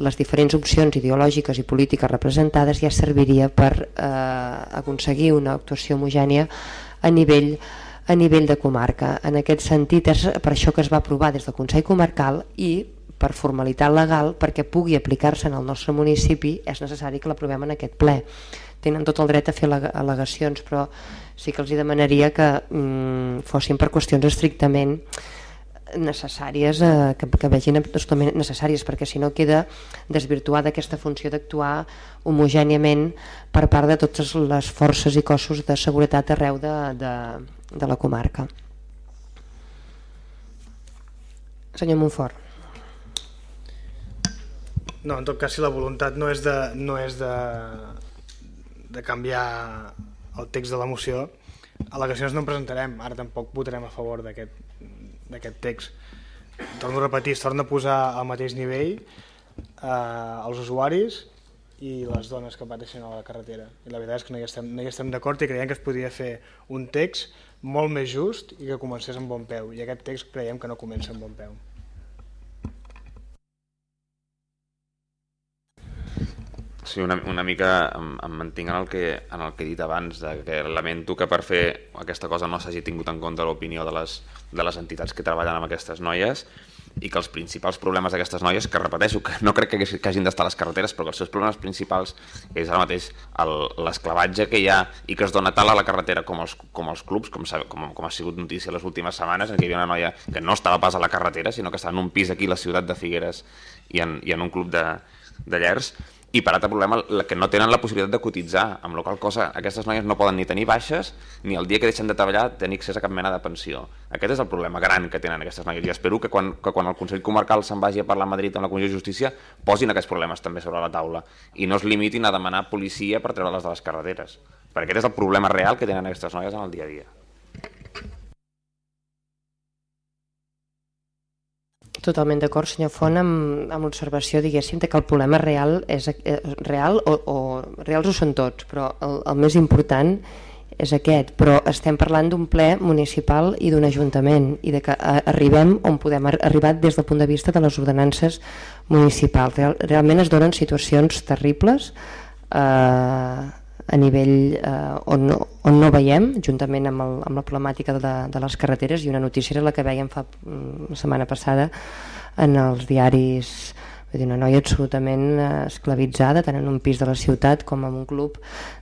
A: les diferents opcions ideològiques i polítiques representades ja serviria per eh, aconseguir una actuació homogènia a nivell a nivell de comarca. En aquest sentit és per això que es va aprovar des del Consell Comarcal i per formalitat legal perquè pugui aplicar-se en el nostre municipi és necessari que l'aprovem en aquest ple. Tenen tot el dret a fer al·legacions però sí que els demanaria que mm, fossin per qüestions estrictament necessàries, eh, que, que vegin absolutament necessàries, perquè si no queda desvirtuada aquesta funció d'actuar homogèniament per part de totes les forces i cossos de seguretat arreu de, de, de la comarca. Senyor Montfort.
G: No, en tot cas, si la voluntat no és de, no és de, de canviar el text de la moció, al·legacions no en presentarem, ara tampoc votarem a favor d'aquest text. Torno a repetir, es torna a posar al mateix nivell eh, els usuaris i les dones que pateixen a la carretera. I la veritat és que no hi estem, no hi estem d'acord i creiem que es podria fer un text molt més just i que comencés amb bon peu. I aquest text creiem que no comença amb bon peu.
K: Sí, una, una mica em, em mantinc en el, que, en el que he dit abans, de que lamento que per fer aquesta cosa no s'hagi tingut en compte l'opinió de, les, de les entitats que treballen amb aquestes noies i que els principals problemes d'aquestes noies, que repeteixo, que no crec que, que hagin d'estar a les carreteres, però que els seus problemes principals és ara mateix l'esclavatge que hi ha i que es dona tal a la carretera com els, com els clubs, com, com, com ha sigut notícia les últimes setmanes, en què hi havia una noia que no estava pas a la carretera, sinó que estava en un pis aquí a la ciutat de Figueres i en, i en un club de, de llers, i per altre problema que no tenen la possibilitat de cotitzar amb la qual cosa aquestes noies no poden ni tenir baixes ni el dia que deixen de treballar tenir accés a cap mena de pensió. Aquest és el problema gran que tenen aquestes noies. I espero que quan, que quan el Consell Comarcal se'n vagi a parlar a Madrid amb la Comissió de Justícia posin aquests problemes també sobre la taula i no es limitin a demanar policia per treure-les de les carreteres. Perquè aquest és el problema real que tenen aquestes noies en el dia a dia
A: Totalment d'acord, senyor Font, amb, amb l'observació, diguéssim, que el problema real és eh, real o, o reals ho són tots, però el, el més important és aquest, però estem parlant d'un ple municipal i d'un ajuntament i de que arribem on podem arribar des del punt de vista de les ordenances municipals. Real, realment es donen situacions terribles eh, a nivell eh, on, no, on no veiem, juntament amb, el, amb la problemàtica de, de les carreteres, i una notícia era la que veiem fa mm, la setmana passada en els diaris dir, una noia absolutament eh, esclavitzada, tant en un pis de la ciutat com en un club.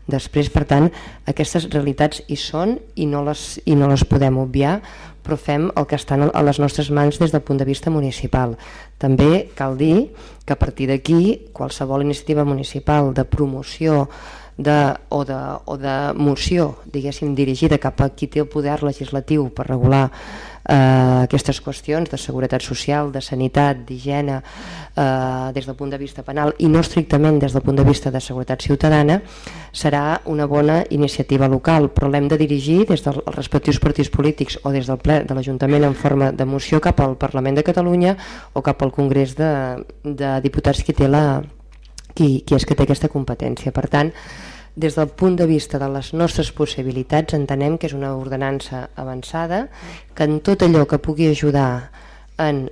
A: Després, per tant, aquestes realitats hi són i no les, i no les podem obviar, però fem el que està a les nostres mans des del punt de vista municipal. També cal dir que a partir d'aquí qualsevol iniciativa municipal de promoció de, o, de, o de moció diguéssim dirigida cap a qui té el poder legislatiu per regular eh, aquestes qüestions de seguretat social, de sanitat, d'higiene eh, des del punt de vista penal i no estrictament des del punt de vista de seguretat ciutadana serà una bona iniciativa local. Però l'hem de dirigir des dels respectius partits polítics o des del ple de l'Ajuntament en forma de moció cap al Parlament de Catalunya o cap al Congrés de, de Diputats qui té la, qui, qui és que té aquesta competència. Per tant, des del punt de vista de les nostres possibilitats entenem que és una ordenança avançada que en tot allò que pugui ajudar en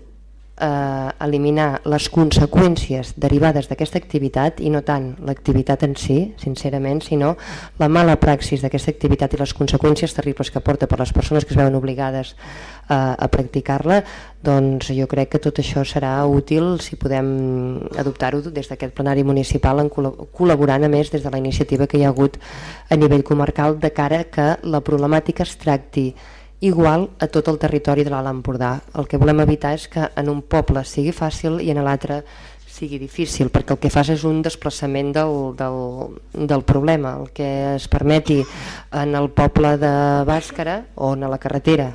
A: eh, eliminar les conseqüències derivades d'aquesta activitat i no tant l'activitat en si, sincerament, sinó la mala praxis d'aquesta activitat i les conseqüències terribles que porta per les persones que es veuen obligades eh, a practicar-la, doncs jo crec que tot això serà útil si podem adoptar-ho des d'aquest plenari municipal en col·laborant a més des de la iniciativa que hi ha hagut a nivell comarcal de cara que la problemàtica es tracti igual a tot el territori de l'Alt Empordà. El que volem evitar és que en un poble sigui fàcil i en l'altre sigui difícil, perquè el que fas és un desplaçament del, del, del problema. El que es permeti en el poble de Bàscara o en la carretera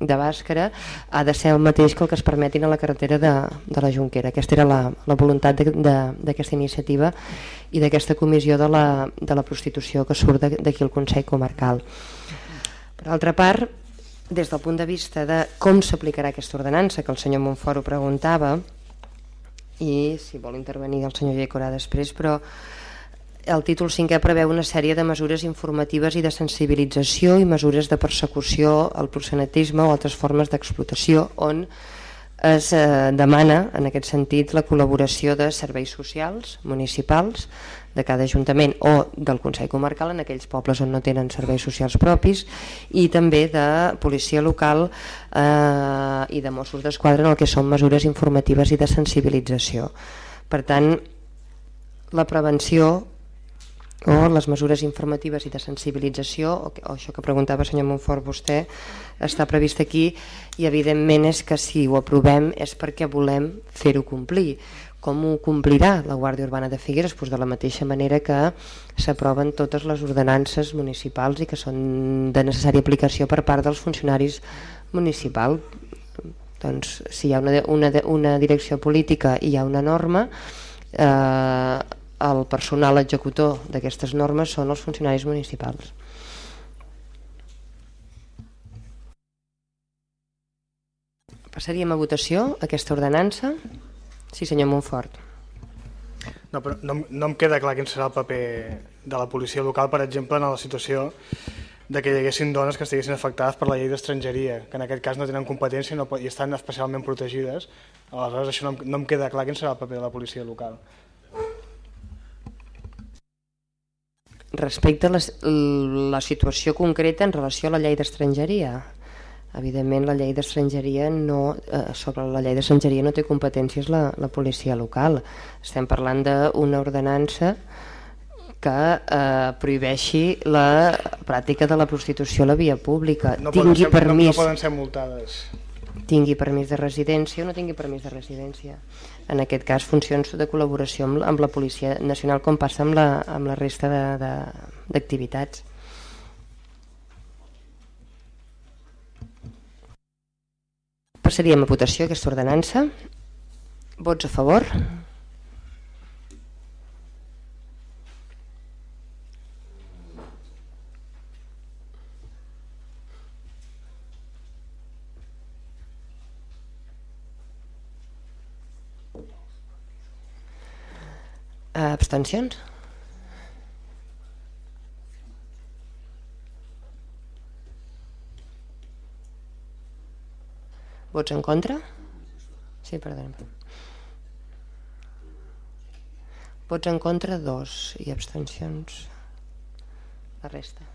A: de Bàscara ha de ser el mateix que el que es permetin a la carretera de, de la Junquera. Aquesta era la, la voluntat d'aquesta iniciativa i d'aquesta comissió de la, de la prostitució que surt d'aquí al Consell Comarcal. Per altra part, des del punt de vista de com s'aplicarà aquesta ordenança, que el senyor Montfort ho preguntava, i si vol intervenir el senyor Llecorà després, però el títol cinquè preveu una sèrie de mesures informatives i de sensibilització i mesures de persecució al proxenetisme o altres formes d'explotació on es eh, demana en aquest sentit la col·laboració de serveis socials municipals, de cada ajuntament o del Consell Comarcal en aquells pobles on no tenen serveis socials propis i també de policia local eh, i de Mossos d'Esquadra en el que són mesures informatives i de sensibilització. Per tant, la prevenció o les mesures informatives i de sensibilització, o, o això que preguntava senyor Montfort vostè, està previst aquí i evidentment és que si ho aprovem és perquè volem fer-ho complir. Com ho complirà la Guàrdia Urbana de Figueres? Pues de la mateixa manera que s'aproven totes les ordenances municipals i que són de necessària aplicació per part dels funcionaris municipals. Doncs si hi ha una, una, una direcció política i hi ha una norma, eh, el personal executor d'aquestes normes són els funcionaris municipals. Passaríem a votació aquesta ordenança. Sí, senyor Montfort.
G: No, però no, no em queda clar quin serà el paper de la policia local, per exemple, en la situació de que hi haguessin dones que estiguessin afectades per la llei d'estrangeria, que en aquest cas no tenen competència no, i estan especialment protegides. Aleshores, això no, no em queda clar quin serà el paper de la policia local.
A: respecte a la, la situació concreta en relació a la llei d'estrangeria. Evidentment, la llei d'estrangeria no, eh, sobre la llei d'estrangeria no té competències la, la policia local. Estem parlant d'una ordenança que eh, prohibeixi la pràctica de la prostitució a la via pública.
G: No tingui ser, permís, no, no poden ser multades.
A: Tingui permís de residència o no tingui permís de residència en aquest cas funcions de col·laboració amb, amb la Policia Nacional com passa amb la, amb la resta d'activitats. Passaríem a votació aquesta ordenança. Vots a favor? Abstencions? Vots en contra? Sí, perdó. Vots en contra, dos, i abstencions, la resta.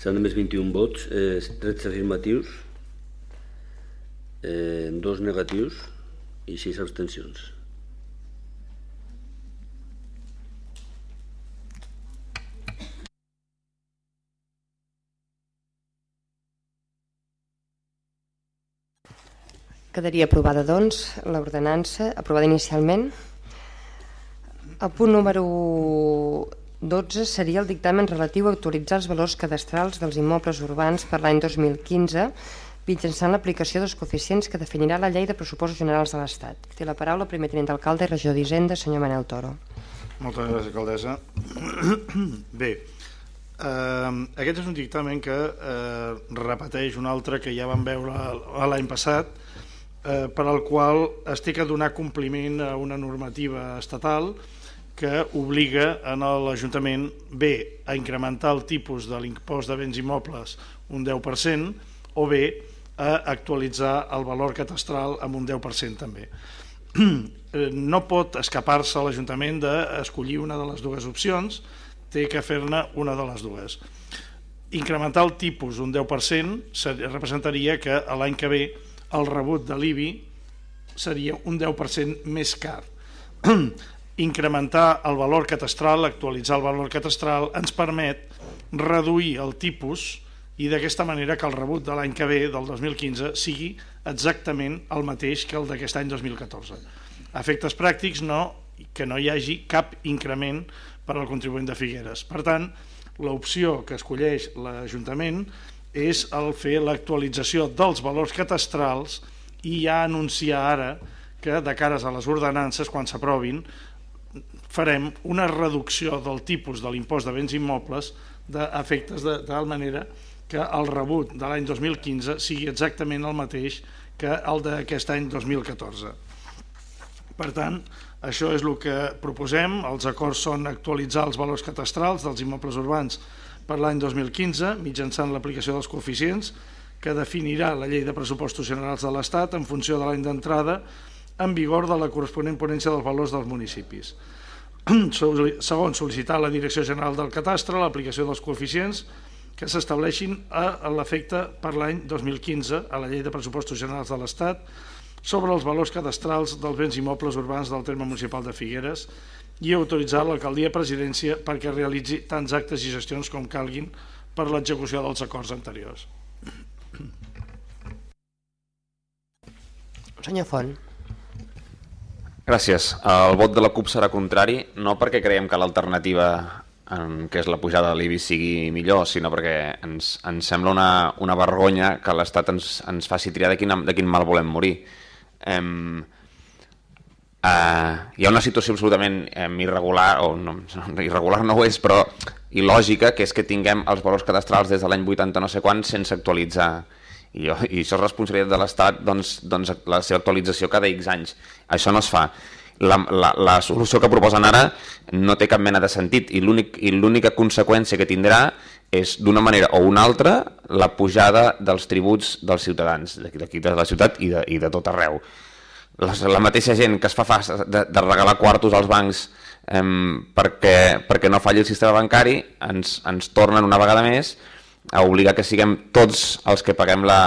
L: S'han només 21 vots, eh, 13 afirmatius, eh, dos negatius i sis abstencions.
A: Quedaria aprovada, doncs, l'ordenança, aprovada inicialment. El punt número 12 seria el dictamen relatiu a actualitzar els valors cadastrals dels immobles urbans per l'any 2015 mitjançant l'aplicació dels coeficients que definirà la llei de pressupostos generals de l'Estat. Té la paraula el primer tenent d'alcalde i regió d'Hisenda, senyor Manel Toro.
E: Moltes gràcies, alcaldessa. Bé, eh, aquest és un dictamen que eh, repeteix un altre que ja vam veure l'any passat, eh, per al qual estic a donar compliment a una normativa estatal que obliga en l'Ajuntament bé a incrementar el tipus de l'impost de béns immobles un 10% o bé a actualitzar el valor catastral amb un 10% també. No pot escapar-se l'Ajuntament d'escollir una de les dues opcions, té que fer-ne una de les dues. Incrementar el tipus un 10% representaria que l'any que ve el rebut de l'IBI seria un 10% més car. Incrementar el valor catastral, actualitzar el valor catastral, ens permet reduir el tipus i d'aquesta manera que el rebut de l'any que ve, del 2015, sigui exactament el mateix que el d'aquest any 2014. A efectes pràctics, no, que no hi hagi cap increment per al contribuent de Figueres. Per tant, l'opció que escolleix l'Ajuntament és el fer l'actualització dels valors catastrals i ja anunciar ara que de cares a les ordenances, quan s'aprovin, farem una reducció del tipus de l'impost de béns immobles d'efectes de, de tal manera que el rebut de l'any 2015 sigui exactament el mateix que el d'aquest any 2014. Per tant, això és el que proposem. Els acords són actualitzar els valors catastrals dels immobles urbans per l'any 2015 mitjançant l'aplicació dels coeficients que definirà la llei de pressupostos generals de l'Estat en funció de l'any d'entrada en vigor de la corresponent ponència dels valors dels municipis. Segon, sol·licitar a la Direcció General del Catastre l'aplicació dels coeficients que s'estableixin a l'efecte per l'any 2015 a la llei de pressupostos generals de l'Estat sobre els valors cadastrals dels béns immobles urbans del terme municipal de Figueres i autoritzar l'alcaldia presidència perquè realitzi tants actes i gestions com calguin per l'execució dels acords anteriors.
A: Senyor Font.
K: Gràcies. El vot de la CUP serà contrari, no perquè creiem que l'alternativa que és la pujada de l'IBI sigui millor, sinó perquè ens, ens sembla una, una vergonya que l'Estat ens, ens faci triar de quin, de quin mal volem morir. Um, Uh, hi ha una situació absolutament um, irregular, o no, irregular no ho és, però il·lògica, que és que tinguem els valors cadastrals des de l'any 80 no sé quan sense actualitzar. I, i això és responsabilitat de l'Estat, doncs, doncs la seva actualització cada X anys. Això no es fa. La, la, la solució que proposen ara no té cap mena de sentit i l'única conseqüència que tindrà és d'una manera o una altra la pujada dels tributs dels ciutadans d'aquí de la ciutat i de, i de tot arreu la, la mateixa gent que es fa fas de, de regalar quartos als bancs eh, perquè, perquè no falli el sistema bancari ens, ens tornen una vegada més a obligar que siguem tots els que paguem la,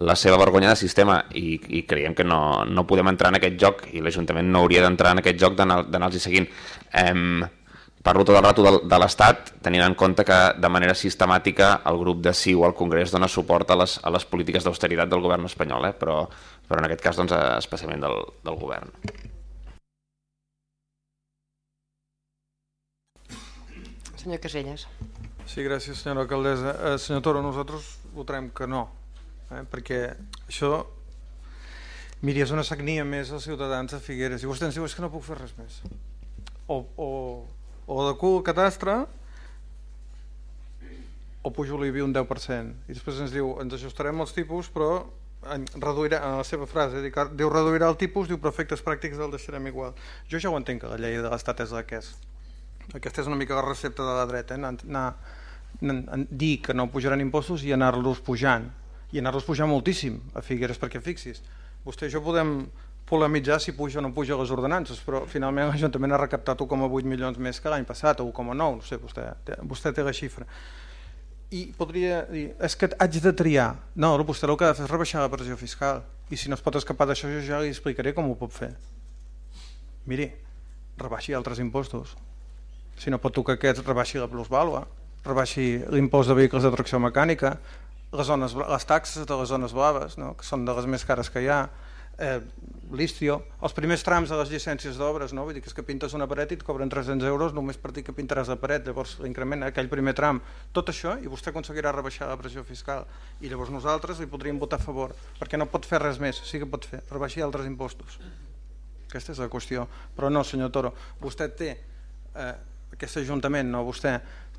K: la seva vergonya de sistema i, i creiem que no, no podem entrar en aquest joc i l'Ajuntament no hauria d'entrar en aquest joc d'anar-los seguint. Eh, parlo tot el rato de, de l'Estat tenint en compte que de manera sistemàtica el grup de CiU al Congrés dona suport a les, a les polítiques d'austeritat del govern espanyol, eh? però, però en aquest cas doncs, especialment del, del govern.
A: Senyor Caselles.
B: Sí, gràcies senyora alcaldessa. Eh, senyor Toro, nosaltres votarem que no, eh? perquè això, miri, és una sagnia més als ciutadans de Figueres i vostè ens diu és que no puc fer res més. O, o, o de cul catastre o pujo l'IBI un 10% i després ens diu ens ajustarem els tipus però reduirà, en la seva frase, diu, reduirà el tipus, diu però efectes pràctics el deixarem igual. Jo ja ho entenc que la llei de l'Estat és la que és. Aquesta és una mica la recepta de la dreta, eh? anar, anar, anar, dir que no pujaran impostos i anar-los pujant. I anar-los pujant moltíssim a Figueres, perquè fixis, vostè i jo podem polemitzar si puja o no puja les ordenances, però finalment l'Ajuntament ha recaptat 1,8 milions més que l'any passat, o 1,9, no sé, vostè, vostè té la xifra i podria dir, és que haig de triar. No, vostè el que ha de fer és rebaixar la pressió fiscal. I si no es pot escapar d'això, jo ja li explicaré com ho pot fer. Miri, rebaixi altres impostos. Si no pot tocar aquests, rebaixi la plusvàlua, rebaixi l'impost de vehicles de tracció mecànica, les, zones, les taxes de les zones blaves, no? que són de les més cares que hi ha, eh, l'istio, els primers trams de les llicències d'obres, no? vull dir que és que pintes una paret i et cobren 300 euros només per dir que pintaràs la paret, llavors l'increment, aquell primer tram, tot això, i vostè aconseguirà rebaixar la pressió fiscal, i llavors nosaltres li podríem votar a favor, perquè no pot fer res més, sí que pot fer, rebaixar altres impostos. Aquesta és la qüestió. Però no, senyor Toro, vostè té, eh, aquest Ajuntament, no vostè,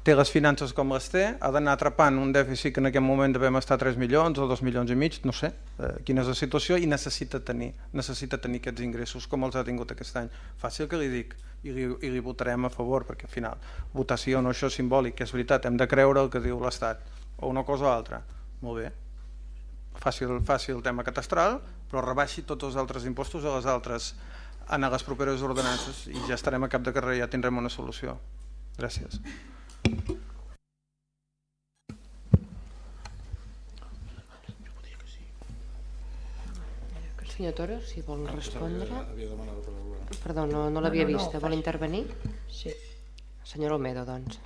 B: té les finances com les té, ha d'anar atrapant un dèficit que en aquest moment devem estar 3 milions o 2 milions i mig, no sé eh, quina és la situació, i necessita tenir, necessita tenir aquests ingressos com els ha tingut aquest any. Fàcil que li dic, i li, i li votarem a favor, perquè al final, votació no, això és simbòlic, que és veritat, hem de creure el que diu l'Estat, o una cosa o altra. Molt bé, fàcil, fàcil tema catastral, però rebaixi tots els altres impostos a les altres en les properes ordenances i ja estarem a cap de carrer, ja tindrem una solució. Gràcies.
A: Senyor Toro, si vol respondre... Perdó, no, no l'havia no, no, vista. Vol intervenir?
F: Sí.
A: Senyor Olmedo, doncs.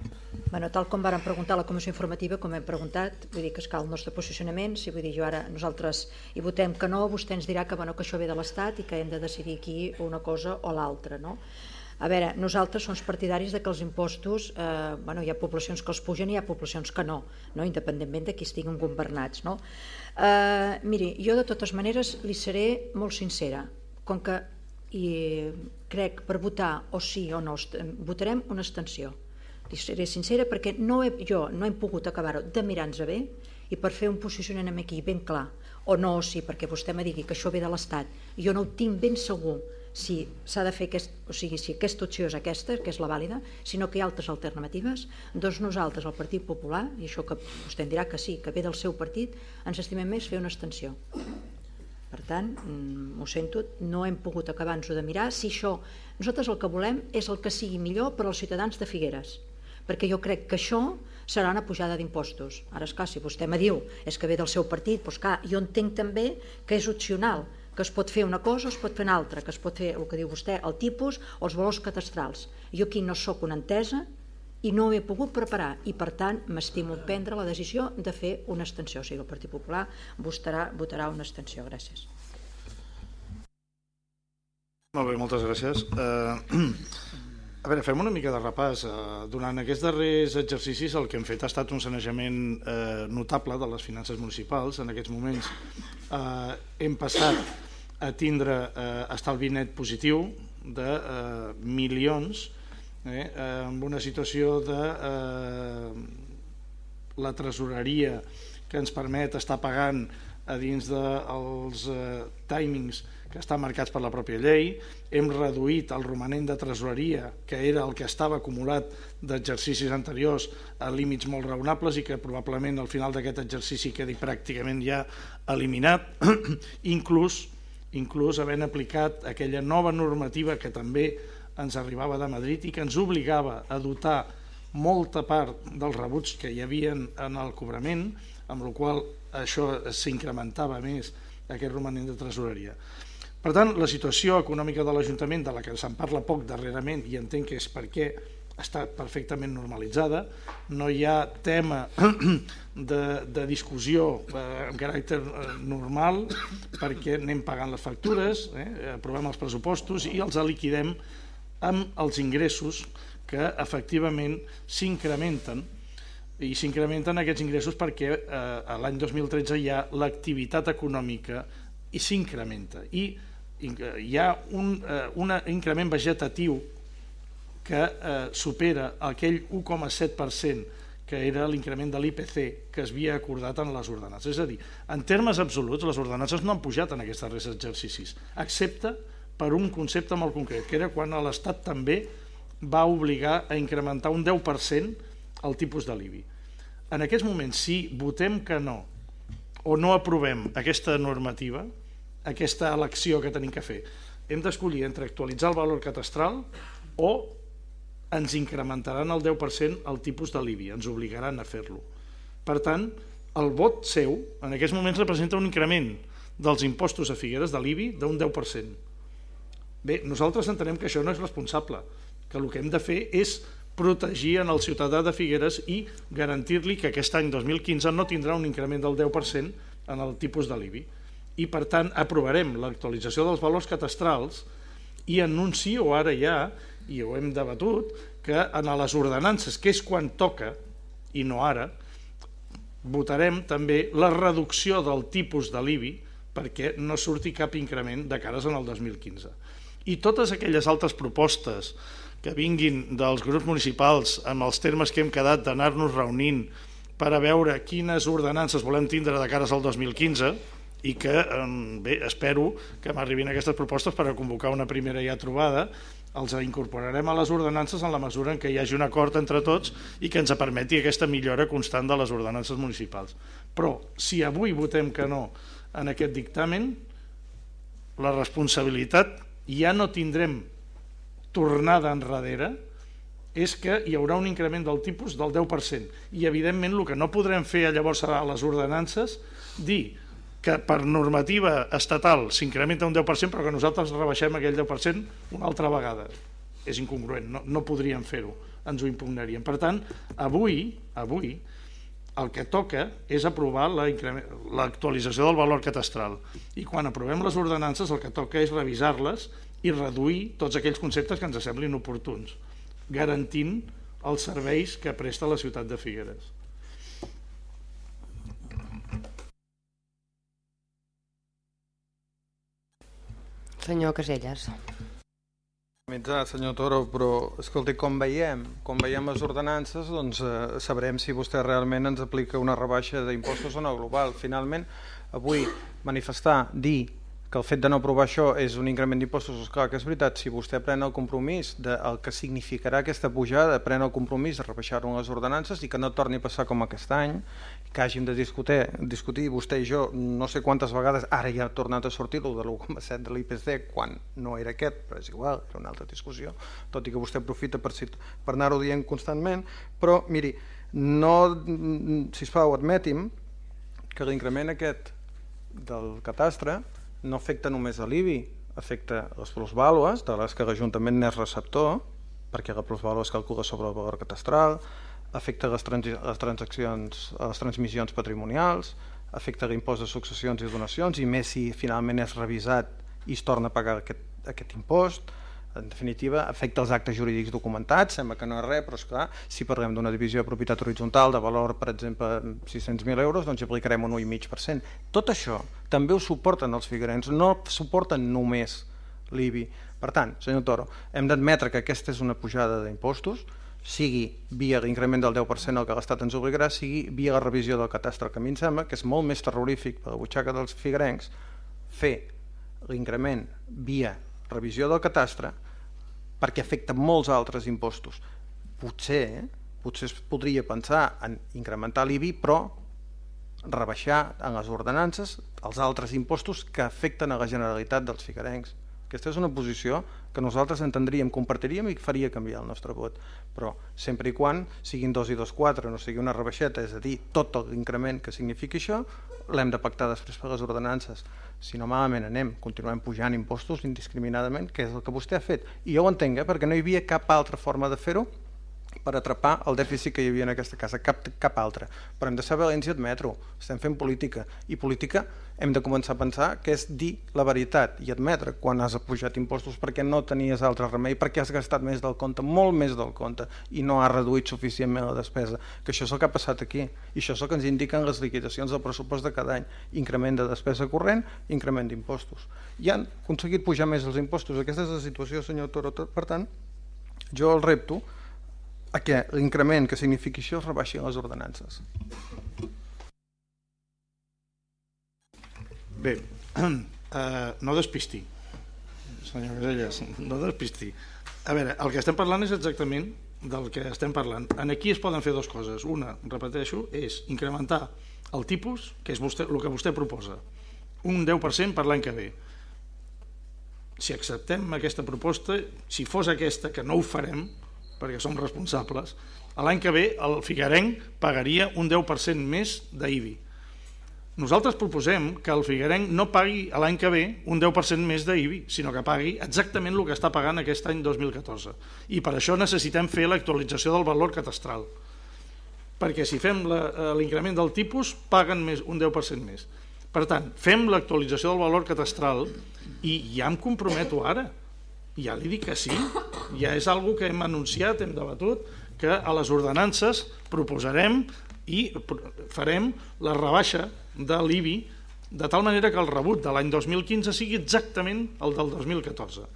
F: Bueno, tal com varen preguntar a la comissió informativa, com hem preguntat, vull dir que es cal el nostre posicionament, si vull dir jo ara nosaltres hi votem que no, vostè ens dirà que, bueno, que això ve de l'Estat i que hem de decidir aquí una cosa o l'altra, no? A veure, nosaltres som partidaris de que els impostos, eh, bueno, hi ha poblacions que els pugen i hi ha poblacions que no, no? independentment de qui estiguin governats. No? Eh, miri, jo de totes maneres li seré molt sincera, com que i crec per votar o sí o no, votarem una extensió. Li seré sincera perquè no he, jo no hem pogut acabar-ho de mirar-nos bé i per fer un posicionament aquí ben clar, o no, o sí, perquè vostè me digui que això ve de l'Estat, jo no ho tinc ben segur si s'ha de fer aquest, o sigui, si aquesta opció és aquesta, que és la vàlida, sinó que hi ha altres alternatives. Doncs nosaltres, el Partit Popular, i això que vostè dirà que sí, que ve del seu partit, ens estimem més fer una extensió. Per tant, mm, ho sento, no hem pogut acabar-nos de mirar si això, nosaltres el que volem és el que sigui millor per als ciutadans de Figueres, perquè jo crec que això serà una pujada d'impostos. Ara, esclar, si vostè me diu és que ve del seu partit, doncs clar, jo entenc també que és opcional, que es pot fer una cosa o es pot fer una altra, que es pot fer el que diu vostè, el tipus o els valors catastrals. Jo aquí no sóc una entesa i no m'he pogut preparar i per tant m'estimo prendre la decisió de fer una extensió. O sigui, el Partit Popular votarà, votarà una extensió. Gràcies.
E: Molt bé, moltes gràcies. Uh, a veure, fem una mica de repàs. Uh, durant aquests darrers exercicis el que hem fet ha estat un sanejament uh, notable de les finances municipals. En aquests moments uh, hem passat a tindre uh, estalvi net positiu de uh, milions eh, amb una situació de uh, la tresoreria que ens permet estar pagant a dins dels de uh, timings que estan marcats per la pròpia llei, hem reduït el romanent de tresoreria, que era el que estava acumulat d'exercicis anteriors, a límits molt raonables i que probablement al final d'aquest exercici quedi pràcticament ja eliminat, inclús, inclús havent aplicat aquella nova normativa que també ens arribava de Madrid i que ens obligava a dotar molta part dels rebuts que hi havien en el cobrament, amb la qual això s'incrementava més aquest romanent de tresoreria. Per tant, la situació econòmica de l'Ajuntament, de la que se'n parla poc darrerament, i entenc que és perquè està perfectament normalitzada, no hi ha tema de, de discussió eh, amb caràcter eh, normal perquè anem pagant les factures, eh, aprovem els pressupostos i els liquidem amb els ingressos que efectivament s'incrementen. I s'incrementen aquests ingressos perquè eh, l'any 2013 hi ha l'activitat econòmica i s'incrementa. I hi ha un, eh, un increment vegetatiu que eh, supera aquell 1,7% que era l'increment de l'IPC que es havia acordat en les ordenances. És a dir, en termes absoluts, les ordenances no han pujat en aquests darrers exercicis, excepte per un concepte molt concret, que era quan l'Estat també va obligar a incrementar un 10% el tipus de l'IBI. En aquests moments, si votem que no o no aprovem aquesta normativa, aquesta elecció que tenim que fer. Hem d'escollir entre actualitzar el valor catastral o ens incrementaran el 10% el tipus de l'IBI, ens obligaran a fer-lo. Per tant, el vot seu en aquests moments representa un increment dels impostos a Figueres de l'IBI d'un 10%. Bé, nosaltres entenem que això no és responsable, que el que hem de fer és protegir en el ciutadà de Figueres i garantir-li que aquest any 2015 no tindrà un increment del 10% en el tipus de l'IBI i per tant aprovarem l'actualització dels valors catastrals i anuncio ara ja, i ho hem debatut, que en les ordenances, que és quan toca, i no ara, votarem també la reducció del tipus de l'IBI perquè no surti cap increment de cares en el 2015. I totes aquelles altres propostes que vinguin dels grups municipals amb els termes que hem quedat d'anar-nos reunint per a veure quines ordenances volem tindre de cares al 2015, i que bé, espero que m'arribin aquestes propostes per a convocar una primera ja trobada els incorporarem a les ordenances en la mesura en què hi hagi un acord entre tots i que ens permeti aquesta millora constant de les ordenances municipals. Però si avui votem que no en aquest dictamen, la responsabilitat ja no tindrem tornada enrere, és que hi haurà un increment del tipus del 10%. I evidentment el que no podrem fer llavors a les ordenances dir que per normativa estatal s'incrementa un 10% però que nosaltres rebaixem aquell 10% una altra vegada. És incongruent, no, no podríem fer-ho, ens ho impugnaríem. Per tant, avui, avui el que toca és aprovar l'actualització del valor catastral i quan aprovem les ordenances el que toca és revisar-les i reduir tots aquells conceptes que ens semblin oportuns, garantint els serveis que presta la ciutat de Figueres.
A: Senyor Caselles.
B: Senyor Toro, però escolti, com veiem, com veiem les ordenances, doncs eh, sabrem si vostè realment ens aplica una rebaixa d'impostos o no global. Finalment, avui manifestar, dir que el fet de no aprovar això és un increment d'impostos, clar que és veritat, si vostè pren el compromís del que significarà aquesta pujada, pren el compromís de rebaixar-ho les ordenances i que no torni a passar com aquest any, que hàgim de discutir, discutir vostè i jo no sé quantes vegades, ara ja ha tornat a sortir el de l'1,7 de l'IPC quan no era aquest, però és igual, era una altra discussió, tot i que vostè aprofita per, per anar-ho dient constantment, però miri, no, sisplau, admeti'm que l'increment aquest del catastre no afecta només a l'IBI, afecta les plusvàlues, de les que l'Ajuntament n'és receptor, perquè la plusvàlua es calcula sobre el valor catastral, afecta les, trans les transaccions, les transmissions patrimonials, afecta l'impost de successions i donacions, i més si finalment és revisat i es torna a pagar aquest, aquest impost, en definitiva, afecta els actes jurídics documentats, sembla que no és res, però és clar, si parlem d'una divisió de propietat horitzontal de valor, per exemple, 600.000 euros, doncs aplicarem un 1,5%. Tot això també ho suporten els figuerens, no suporten només l'IBI. Per tant, senyor Toro, hem d'admetre que aquesta és una pujada d'impostos, sigui via l'increment del 10% al que l'Estat ens obligarà, sigui via la revisió del catastre, que a mi em sembla que és molt més terrorífic per la butxaca dels figuerencs fer l'increment via revisió del catastre perquè afecta molts altres impostos. Potser, eh, potser es podria pensar en incrementar l'IBI, però rebaixar en les ordenances els altres impostos que afecten a la Generalitat dels figuerencs. Aquesta és una posició que nosaltres entendríem, compartiríem i faria canviar el nostre vot. Però sempre i quan siguin dos i dos quatre, no sigui una rebaixeta, és a dir, tot l'increment que signifiqui això, l'hem de pactar després per les ordenances. Si no malament anem, continuem pujant impostos indiscriminadament, que és el que vostè ha fet. I jo ho entenc, eh, perquè no hi havia cap altra forma de fer-ho per atrapar el dèficit que hi havia en aquesta casa, cap, cap altre. Però hem de ser valents i admetre-ho. Estem fent política. I política hem de començar a pensar que és dir la veritat i admetre quan has pujat impostos perquè no tenies altre remei, perquè has gastat més del compte, molt més del compte, i no has reduït suficientment la despesa. Que això és el que ha passat aquí. I això és el que ens indiquen les liquidacions del pressupost de cada any. Increment de despesa corrent, increment d'impostos. I han aconseguit pujar més els impostos. Aquesta és la situació, senyor Toro. Per tant, jo el repto a que l'increment que signifiqui això es rebaixi les ordenances.
E: Bé, eh, no despisti, senyor Caselles, no despisti. A veure, el que estem parlant és exactament del que estem parlant. En aquí es poden fer dues coses. Una, repeteixo, és incrementar el tipus, que és vostè, el que vostè proposa, un 10% per l'any que ve. Si acceptem aquesta proposta, si fos aquesta, que no ho farem, perquè som responsables, l'any que ve el Figuerenc pagaria un 10% més d'IBI. Nosaltres proposem que el Figuerenc no pagui l'any que ve un 10% més d'IBI, sinó que pagui exactament el que està pagant aquest any 2014. I per això necessitem fer l'actualització del valor catastral. Perquè si fem eh, l'increment del tipus, paguen més, un 10% més. Per tant, fem l'actualització del valor catastral i ja em comprometo ara ja li dic que sí, ja és algo que hem anunciat, hem debatut, que a les ordenances proposarem i farem la rebaixa de l'IBI de tal manera que el rebut de l'any 2015 sigui exactament el del 2014.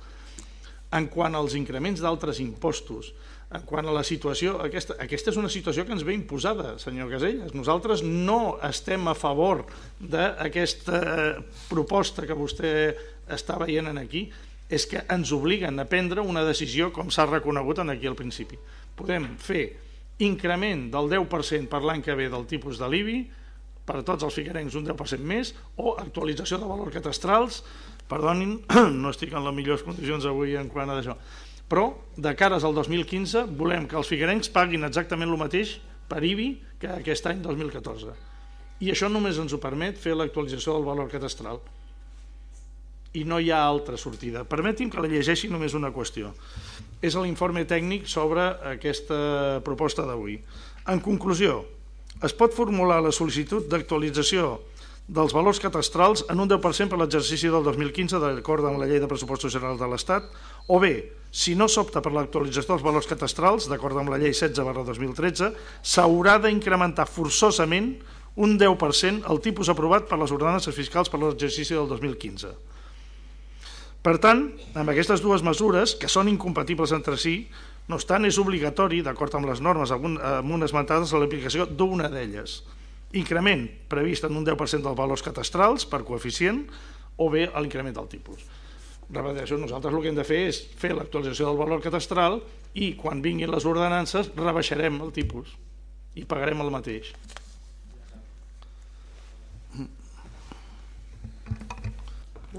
E: En quant als increments d'altres impostos, en quant a la situació, aquesta, aquesta és una situació que ens ve imposada, senyor Caselles. Nosaltres no estem a favor d'aquesta proposta que vostè està veient aquí, és que ens obliguen a prendre una decisió com s'ha reconegut en aquí al principi. Podem fer increment del 10% per l'any que ve del tipus de l'IBI, per a tots els figuerencs un 10% més, o actualització de valor catastrals, perdonin, no estic en les millors condicions avui en quant a això, però de cares al 2015 volem que els figuerencs paguin exactament el mateix per IBI que aquest any 2014. I això només ens ho permet fer l'actualització del valor catastral i no hi ha altra sortida. Permeti'm que la llegeixi només una qüestió. És l'informe tècnic sobre aquesta proposta d'avui. En conclusió, es pot formular la sol·licitud d'actualització dels valors catastrals en un 10% per l'exercici del 2015 d'acord amb la llei de pressupostos generals de l'Estat o bé, si no s'opta per l'actualització dels valors catastrals d'acord amb la llei 16 barra 2013 s'haurà d'incrementar forçosament un 10% el tipus aprovat per les ordenances fiscals per l'exercici del 2015 per tant, amb aquestes dues mesures, que són incompatibles entre si, no obstant, és obligatori, d'acord amb les normes amb unes esmentades, l'aplicació d'una d'elles. Increment previst en un 10% dels valors catastrals per coeficient o bé l'increment del tipus. Repeteixo, nosaltres el que hem de fer és fer l'actualització del valor catastral i quan vinguin les ordenances rebaixarem el tipus i pagarem el mateix.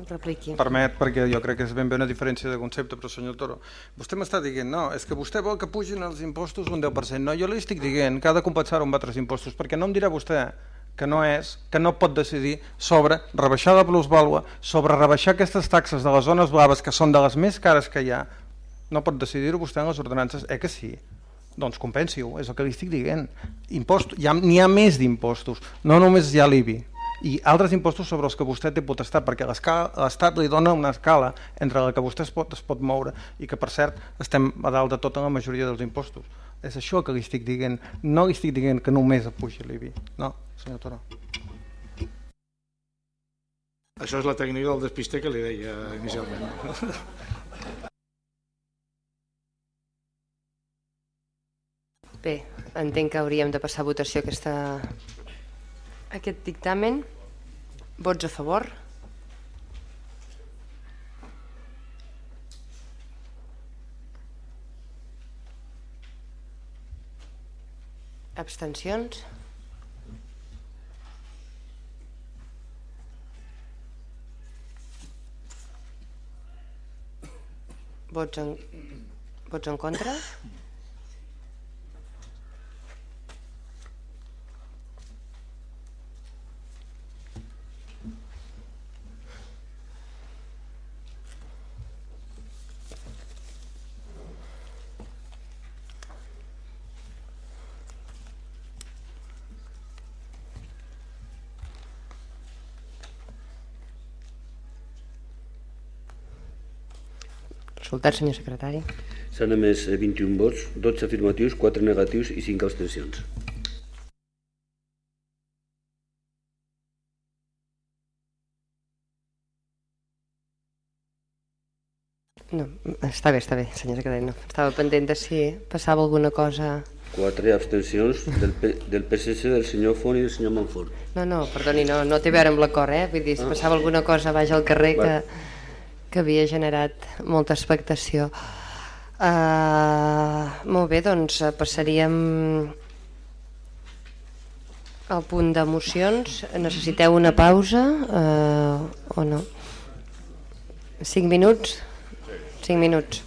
A: Repliqui.
B: Permet, perquè jo crec que és ben bé una diferència de concepte, però senyor Toro, vostè m'està dient, no, és que vostè vol que pugin els impostos un 10%. No, jo li estic dient que ha de compensar amb altres impostos, perquè no em dirà vostè que no és que no pot decidir sobre rebaixar la plusvàlua, sobre rebaixar aquestes taxes de les zones blaves que són de les més cares que hi ha, no pot decidir-ho vostè en les ordenances, eh que sí? Doncs compensi-ho, és el que li estic dient. Impost, ha, n'hi ha més d'impostos, no només hi ha l'IBI i altres impostos sobre els que vostè té potestat, perquè l'Estat li dona una escala entre la que vostè es pot, es pot moure i que, per cert, estem a dalt de tot en la majoria dels impostos. És això que li estic dient. No li estic dient que només pugi l'IBI. No, senyor Toro.
E: Això és la tècnica del despiste que li deia inicialment.
A: Bé, entenc que hauríem de passar a votació aquesta, aquest dictamen. Vots a favor? Abstencions? Vots en, vots en contra? Resultat, senyor secretari.
L: S'han emès 21 eh, vots, 12 afirmatius, 4 negatius i 5 abstencions.
A: No, està bé, està bé, senyor secretari. No. Estava pendent de si passava alguna cosa...
L: 4 abstencions del, P del PSC, del senyor Font i del senyor Manfort.
A: No, no, perdoni, no, no té a veure amb l'acord, eh? Vull dir, si ah. passava alguna cosa baix al carrer. Va que havia generat molta expectació. Uh, molt bé, doncs eh, passaríem al punt d'emocions. Necessiteu una pausa uh, o no? Cinc minuts? Cinc minuts.